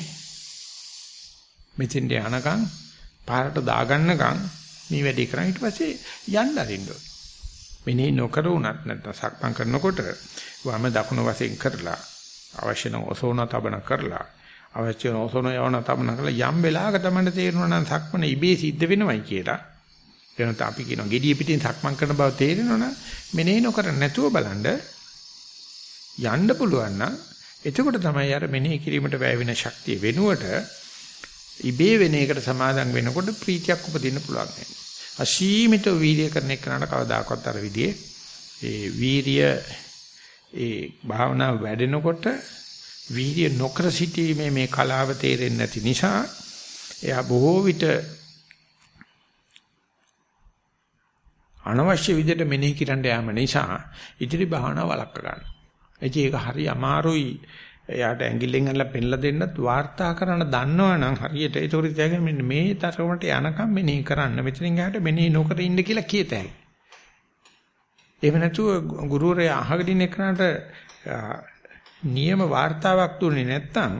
මෙතෙන්ට යනකම් පාරට දාගන්නකම් මේ වැඩේ කරන් ඊට පස්සේ යන්න අරින්න ඕනේ. මෙනේ නොකර උනත් නැත්නම් සක්මන් කරනකොට වම දකුණු වශයෙන් කරලා අවශ්‍ය නම් ඔසෝන තබන කරලා අවශ්‍ය නම් ඔසෝන යවන තබන කරලා යම් වෙලාවක තමයි තේරෙනවා නම් සක්මන ඉබේ සිද්ධ වෙනවයි කියලා. එනත අපි කියනවා gediya pitin සක්මන් කරන බව තේරෙනවනම් මෙනේ නොකර නැතුව බලන්න යන්න පුළුවන් නම් එතකොට තමයි අර මෙනෙහි කිරීමට වැය වෙන ශක්තිය වෙනුවට ඉබේ වෙන එකට සමාදම් වෙනකොට ප්‍රීතියක් උපදින්න පුළුවන්. අසීමිත වීර්ය කරන එකනට කවදාකවත් අර විදිහේ ඒ වීර්ය ඒ භාවනාව වැඩෙනකොට වීර්ය නොකර සිටීමේ මේ කලාව තේරෙන්නේ නැති නිසා එයා බොහෝ විට අනවශ්‍ය විදිහට මෙනෙහි කිරන්න යාම නිසා ඉදිරි භාවනාව වළක්ව ගන්න. ඒක හරි අමාරුයි. එයාට ඇඟිල්ලෙන් අල්ල පෙන්ලා දෙන්නත් වාර්තා කරන්න දන්නවනම් හරියට ඒක උරිතයගෙන මෙන්න මේ තරමට යනකම් මෙනෙහි කරන්න. මෙතනින් එහාට මෙනෙහි නොකර ඉන්න කියලා කියත හැකියි. එහෙම නැතුව ගුරුවරයා අහගෙන ඉන්න එකනට නියම වාර්තාවක් දුන්නේ නැත්නම්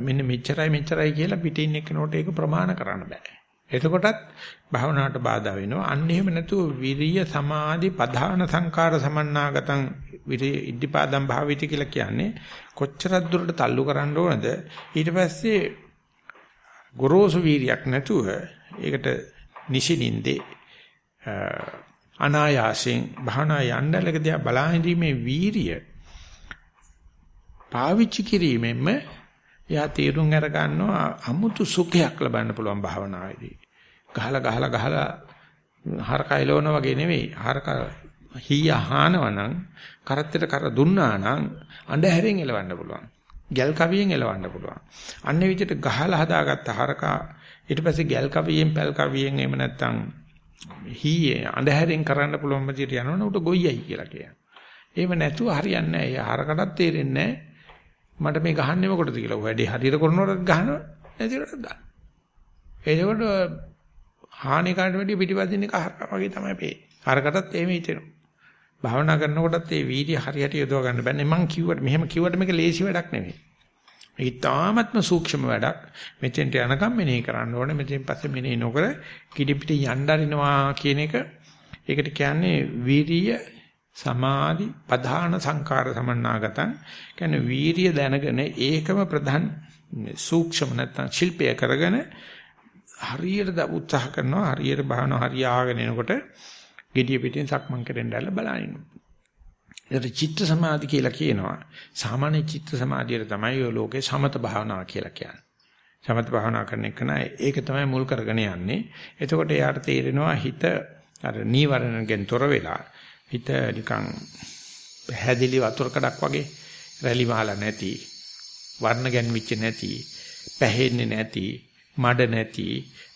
මෙන්න මෙච්චරයි මෙච්චරයි කියලා පිටින් එක්කනට ඒක ප්‍රමාණ කරන්න බෑ. එතකොටත් භාවනාවට බාධා වෙනවා. අන්න එහෙම නැතුව විරිය සමාධි පධාන සංකාර සමන්නාගතං විරිය ඉද්ධිපාදම් භාවිති කියලා කියන්නේ කොච්චරක් දුරට තල්ලු කරන්න ඕනද ඊට පස්සේ ගොරෝසු වීරියක් නැතුව ඒකට නිසිනින්දේ අනායාසයෙන් භාවනා යන්නලක දිහා බලා හිඳීමේ වීරිය පාවිච්චි කිරීමෙන්ම එයා තීරුම් අර ගන්නවා අමුතු සුඛයක් ලබන්න පුළුවන් භාවනාවේදී. ගහලා ගහලා ගහලා හරකයිලවන වගේ නෙවෙයි. හරක හීය හානවනම් කරත්තට කර දුන්නා නම් අඳුරෙන් එලවන්න පුළුවන්. ගැල් කවියෙන් එලවන්න පුළුවන්. අන්නේ විදිහට ගහලා හදාගත්ත හරකා ඊට පස්සේ ගැල් කවියෙන් පැල් කවියෙන් එහෙම නැත්තම් හීයේ අඳුරෙන් කරන්න පුළුවන් විදිහට යනවනේ උට ගොයියයි කියලා කියනවා. එහෙම නැතුව හරියන්නේ නැහැ. ඒ හරකටත් තේරෙන්නේ නැහැ. මට මේ ගහන්නේ මොකටද කියලා. වැඩේ හරියට කරනකොට ගහනවා නැතිවට ගන්න. එතකොට හානි කාට වැඩි පිටිපදින් එක හරකා වගේ තමයි පේන්නේ. හරකටත් එහෙම හිතෙනවා. භාවනා කරනකොටත් මේ වීර්ය හරියට යොදව ගන්න බෑනේ. මං කිව්වට මෙහෙම කිව්වට මේක ලේසි වැඩක් නෙමෙයි. මේක තාමත්ම සූක්ෂම වැඩක්. මෙතෙන්ට යනකම් මෙනෙහි කරන්න ඕනේ. මෙතෙන් පස්සේ මෙනෙහි නොකර කිඩි පිට යන්න අරිනවා කියන එක ඒකට කියන්නේ වීර්ය සමාධි ප්‍රධාන සංකාර සමන්නාගතං කියන්නේ වීරිය දැනගෙන ඒකම ප්‍රධාන සූක්ෂම නැත්නම් ශිල්පය කරගෙන හරියට උත්සාහ කරනවා හරියට බහන හරියාගෙන එනකොට gediya pitin සක්මන් කරෙන් දැල්ල බලනින්න. ඒකට චිත්ත සමාධි කියලා කියනවා. සාමාන්‍ය චිත්ත සමාධියට තමයි ඔය ලෝකේ සමත භාවනාව කියලා කියන්නේ. සමත භාවනා කරන එක නෑ ඒක තමයි මුල් කරගෙන යන්නේ. එතකොට එයාට තේරෙනවා හිත අර නීවරණයෙන් තොර වෙලා හිත නිකන් පැහැදිලි වතුර කඩක් වගේ රැලි මාලා නැති වර්ණ ගැන්විච්ච නැති පැහෙන්නේ නැති මඩ නැති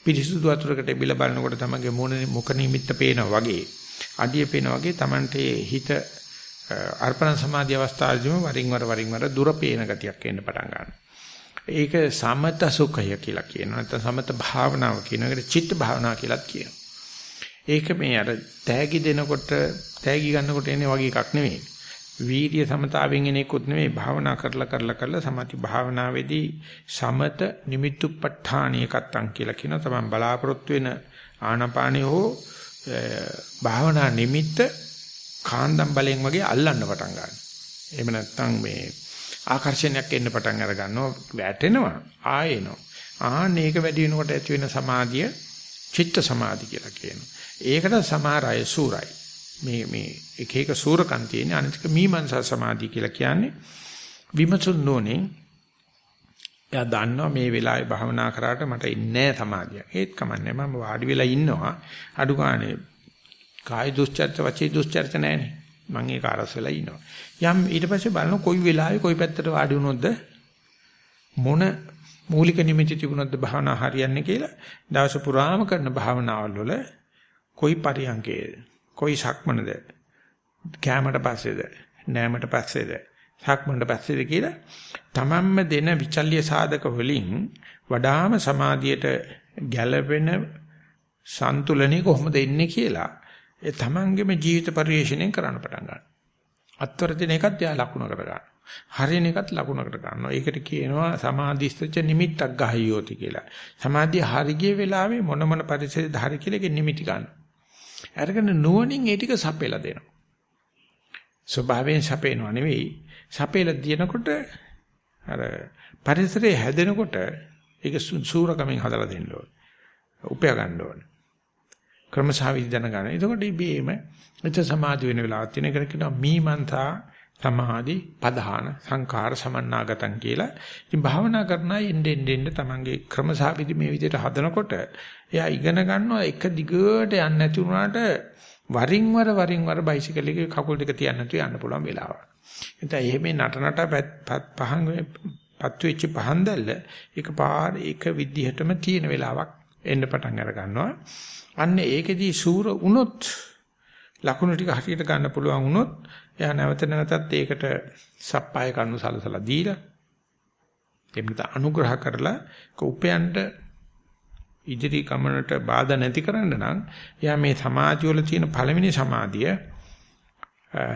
පිරිසුදු වතුරකට බිල බලනකොට තමගේ මොන මොක නිමිත්ත පේනවා වගේ අඩිය පේනවා වගේ Tamante හිත අර්පණ සමාධි අවස්ථාවේදීම වරින් වර වරින් වර දුර පේන ගතියක් එන්න පටන් ගන්නවා. ඒක සමත සුඛය කියලා කියනවා. නැත්නම් සමත භාවනාව කියන එකට චිත්ත භාවනාව කියලාත් කියනවා. ඒක මේ අර තෑගි දෙනකොට තෑගි ගන්නකොට එන්නේ වගේ එකක් නෙවෙයි. වීර්ය සමතාවෙන් එන එකකුත් නෙවෙයි භාවනා කරලා කරලා කරලා සමාධි භාවනාවේදී සමත නිමිත්තුප්පඨානිය කත්තං කියලා කියනවා. තමයි බලාපොරොත්තු වෙන ආනාපානිය හෝ භාවනා නිමිත්ත කාන්දම් බලයෙන් වගේ අල්ලන්න පටන් ගන්නවා. එහෙම නැත්නම් මේ ආකර්ෂණයක් එන්න පටන් අර ගන්නවා වැටෙනවා ආයෙනවා. ආන්න ඒක වැඩි වෙනකොට ඇති වෙන සමාධිය චිත්ත සමාධි කියලා කියනවා. ඒකට සමහර අය සූරයි. මේ මේ එක එක සූරකම් තියෙන අනිතික මීමන්සා සමාධිය කියලා කියන්නේ විමසුන් නොනේ එයා දන්නවා මේ වෙලාවේ භාවනා කරාට මට ඉන්නේ සමාධිය. ඒත් කමන්නේ මම වාඩි වෙලා ඉන්නවා. අඩු ගානේ කාය දුස්චර්ච වචී දුස්චර්ච නැහැනේ. මම ඒක අරස් වෙලා ඉන්නවා. යම් ඊට පස්සේ බලන කොයි වෙලාවෙ කොයි පැත්තට වාඩි වුණොත්ද මොන මූලික නිමිති තිබුණොත්ද භාවනා හරියන්නේ කියලා දවස පුරාම කරන භාවනාවල් වල කොයි පරියන්කේද කොයි සක්මනද කැමරට පස්සේද නෑමට පස්සේද සක්මනට පස්සේද කියලා තමන්ම දෙන විචල්්‍ය සාධක වලින් වඩාම සමාධියට ගැළපෙන සන්තුලනේ කොහොමද එන්නේ කියලා ඒ තමන්ගේම ජීවිත පරිශ්‍රණයෙන් කරන්න පටන් ගන්නවා. අත්වර දෙන එකත් එයා ලකුණ කර ගන්නවා. හරියන එකත් ලකුණකට ගන්නවා. ඒකට කියනවා සමාධිස්ත්‍ච නිමිත්තක් ගහයියෝති කියලා. සමාධිය හරිය වෙලාවේ මොන මොන පරිසරයද හරි කියලා ඒක නිමිති ගන්නවා. අරගෙන නුවණින් ඒ ටික සපෙලා දෙනවා. ස්වභාවයෙන් සපේනවා නෙවෙයි. සපේලා දිනකොට අර පරිසරය හැදෙනකොට ඒක සූරකමෙන් හදලා දෙන්න ඕනේ. උපය ගන්න ඕනේ. ක්‍රමසාවිදි දැනගන්න. එතකොට ඉබේම එත සමාධි වෙන වෙලාවක් තියෙන එකට කියනවා මීමන්තා සමාධි පධාන සංඛාර සමන්නාගතං කියලා. ඉතින් භාවනා කරන අය එන්න එන්න එන්න තමන්ගේ ක්‍රමසාවිදි මේ විදිහට හදනකොට එයා ඉගෙන ගන්නවා එක දිගට යන්න නැති වුණාට වරින් වර වරින් වර බයිසිකල් එකේ කකුල් දෙක තියන්න නැතුව යන්න පුළුවන් වෙලාවක්. එතන එහෙම නට නට පහන් පත්තු වෙච්ච පහන් දැල්ල එක පාර එක විදිහටම තියෙන වෙලාවක් එන්න පටන් අර ගන්නවා. අන්න ඒකෙදී සූර වුණොත් ලකුණු ටික හරියට ගන්න පුළුවන් වුණොත් එයා නැවත නැවතත් ඒකට සප්පාය කන්නු සලසලා දීලා එම්මත අනුග්‍රහ කරලා කෝපයන්ට ඉදිරි ගමනට බාධා නැති කරන්න නම් එයා මේ සමාධිය වල තියෙන පළවෙනි සමාධිය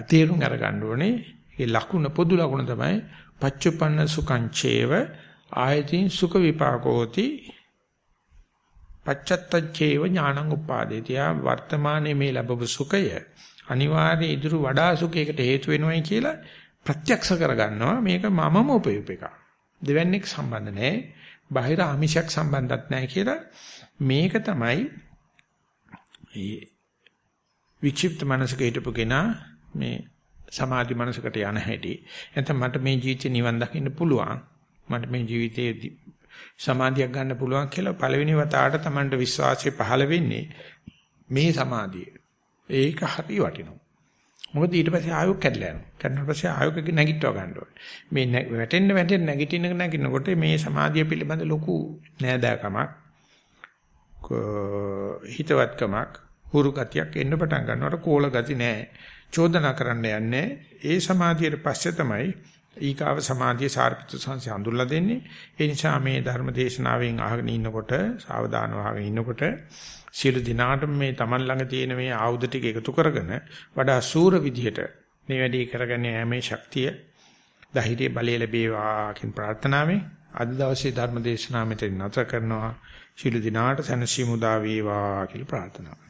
තේරුම් අරගන්න ඕනේ. ඒ ලකුණ පොදු ලකුණ තමයි පච්චුපන්න සුකංචේව ආයතින් සුඛ විපාකෝති පච්චත්තච්චේව ඥානං උපාදේති. ආ වර්තමානයේ මේ ලැබපු සුඛය අනිවාර්ය ඉදිරි වඩා සුඛයකට හේතු වෙනවයි කියලා ප්‍රත්‍යක්ෂ කරගන්නවා. මේක මමම උපයූප එක. දෙවන්නේක් සම්බන්ධ නැහැ. බාහිර ආමිෂයක් සම්බන්ධත් නැහැ කියලා මේක තමයි මේ විචිප්ත මනසක හිටපු කෙනා මේ සමාධි මනසකට යන හැටි. නැත්නම් මට මේ ජීවිතේ නිවන් දකින්න පුළුවන්. මට මේ ජීවිතේ සමාධියක් ගන්න පුළුවන් කියලා පළවෙනි වතාවට Tamanට විශ්වාසය පහළ වෙන්නේ මේ සමාධිය. ඒක හරි වටිනවා. මොකද ඊට පස්සේ ආයෝග කැඩලා යනවා. කැඩුණාට පස්සේ ආයෝගක නැගිටව ගන්න ඕනේ. මේ වැටෙන්න වැටෙන්න නැගිටින නැගිටිනකොට මේ සමාධිය පිළිබඳ ලොකු නෑදෑකමක් හිතවත්කමක් හුරු ගතියක් එන්න පටන් ගන්නවට කෝල ගති නෑ. චෝදනා කරන්න යන්නේ ඒ සමාධියට පස්සේ තමයි ඊකාව සමාධිය සාර්පිත සංසය හඳුල්ලා දෙන්නේ. ඒ නිසා මේ ධර්ම දේශනාවෙන් අහගෙන ඉන්නකොට, සාවධානව අහගෙන ඉන්නකොට සියලු දිනාට මේ Taman ළඟ තියෙන මේ ආයුධ ටික එකතු කරගෙන වඩා සූර විදියට මේ වැඩේ කරගෙන යෑමේ ශක්තිය, ධෛර්ය බලය ලැබේවා කියන ප්‍රාර්ථනාවෙන් අද දවසේ ධර්ම දේශනාව මෙතන නැවත කරනවා. සියලු දිනාට සැනසීම උදා වේවා කියලා ප්‍රාර්ථනා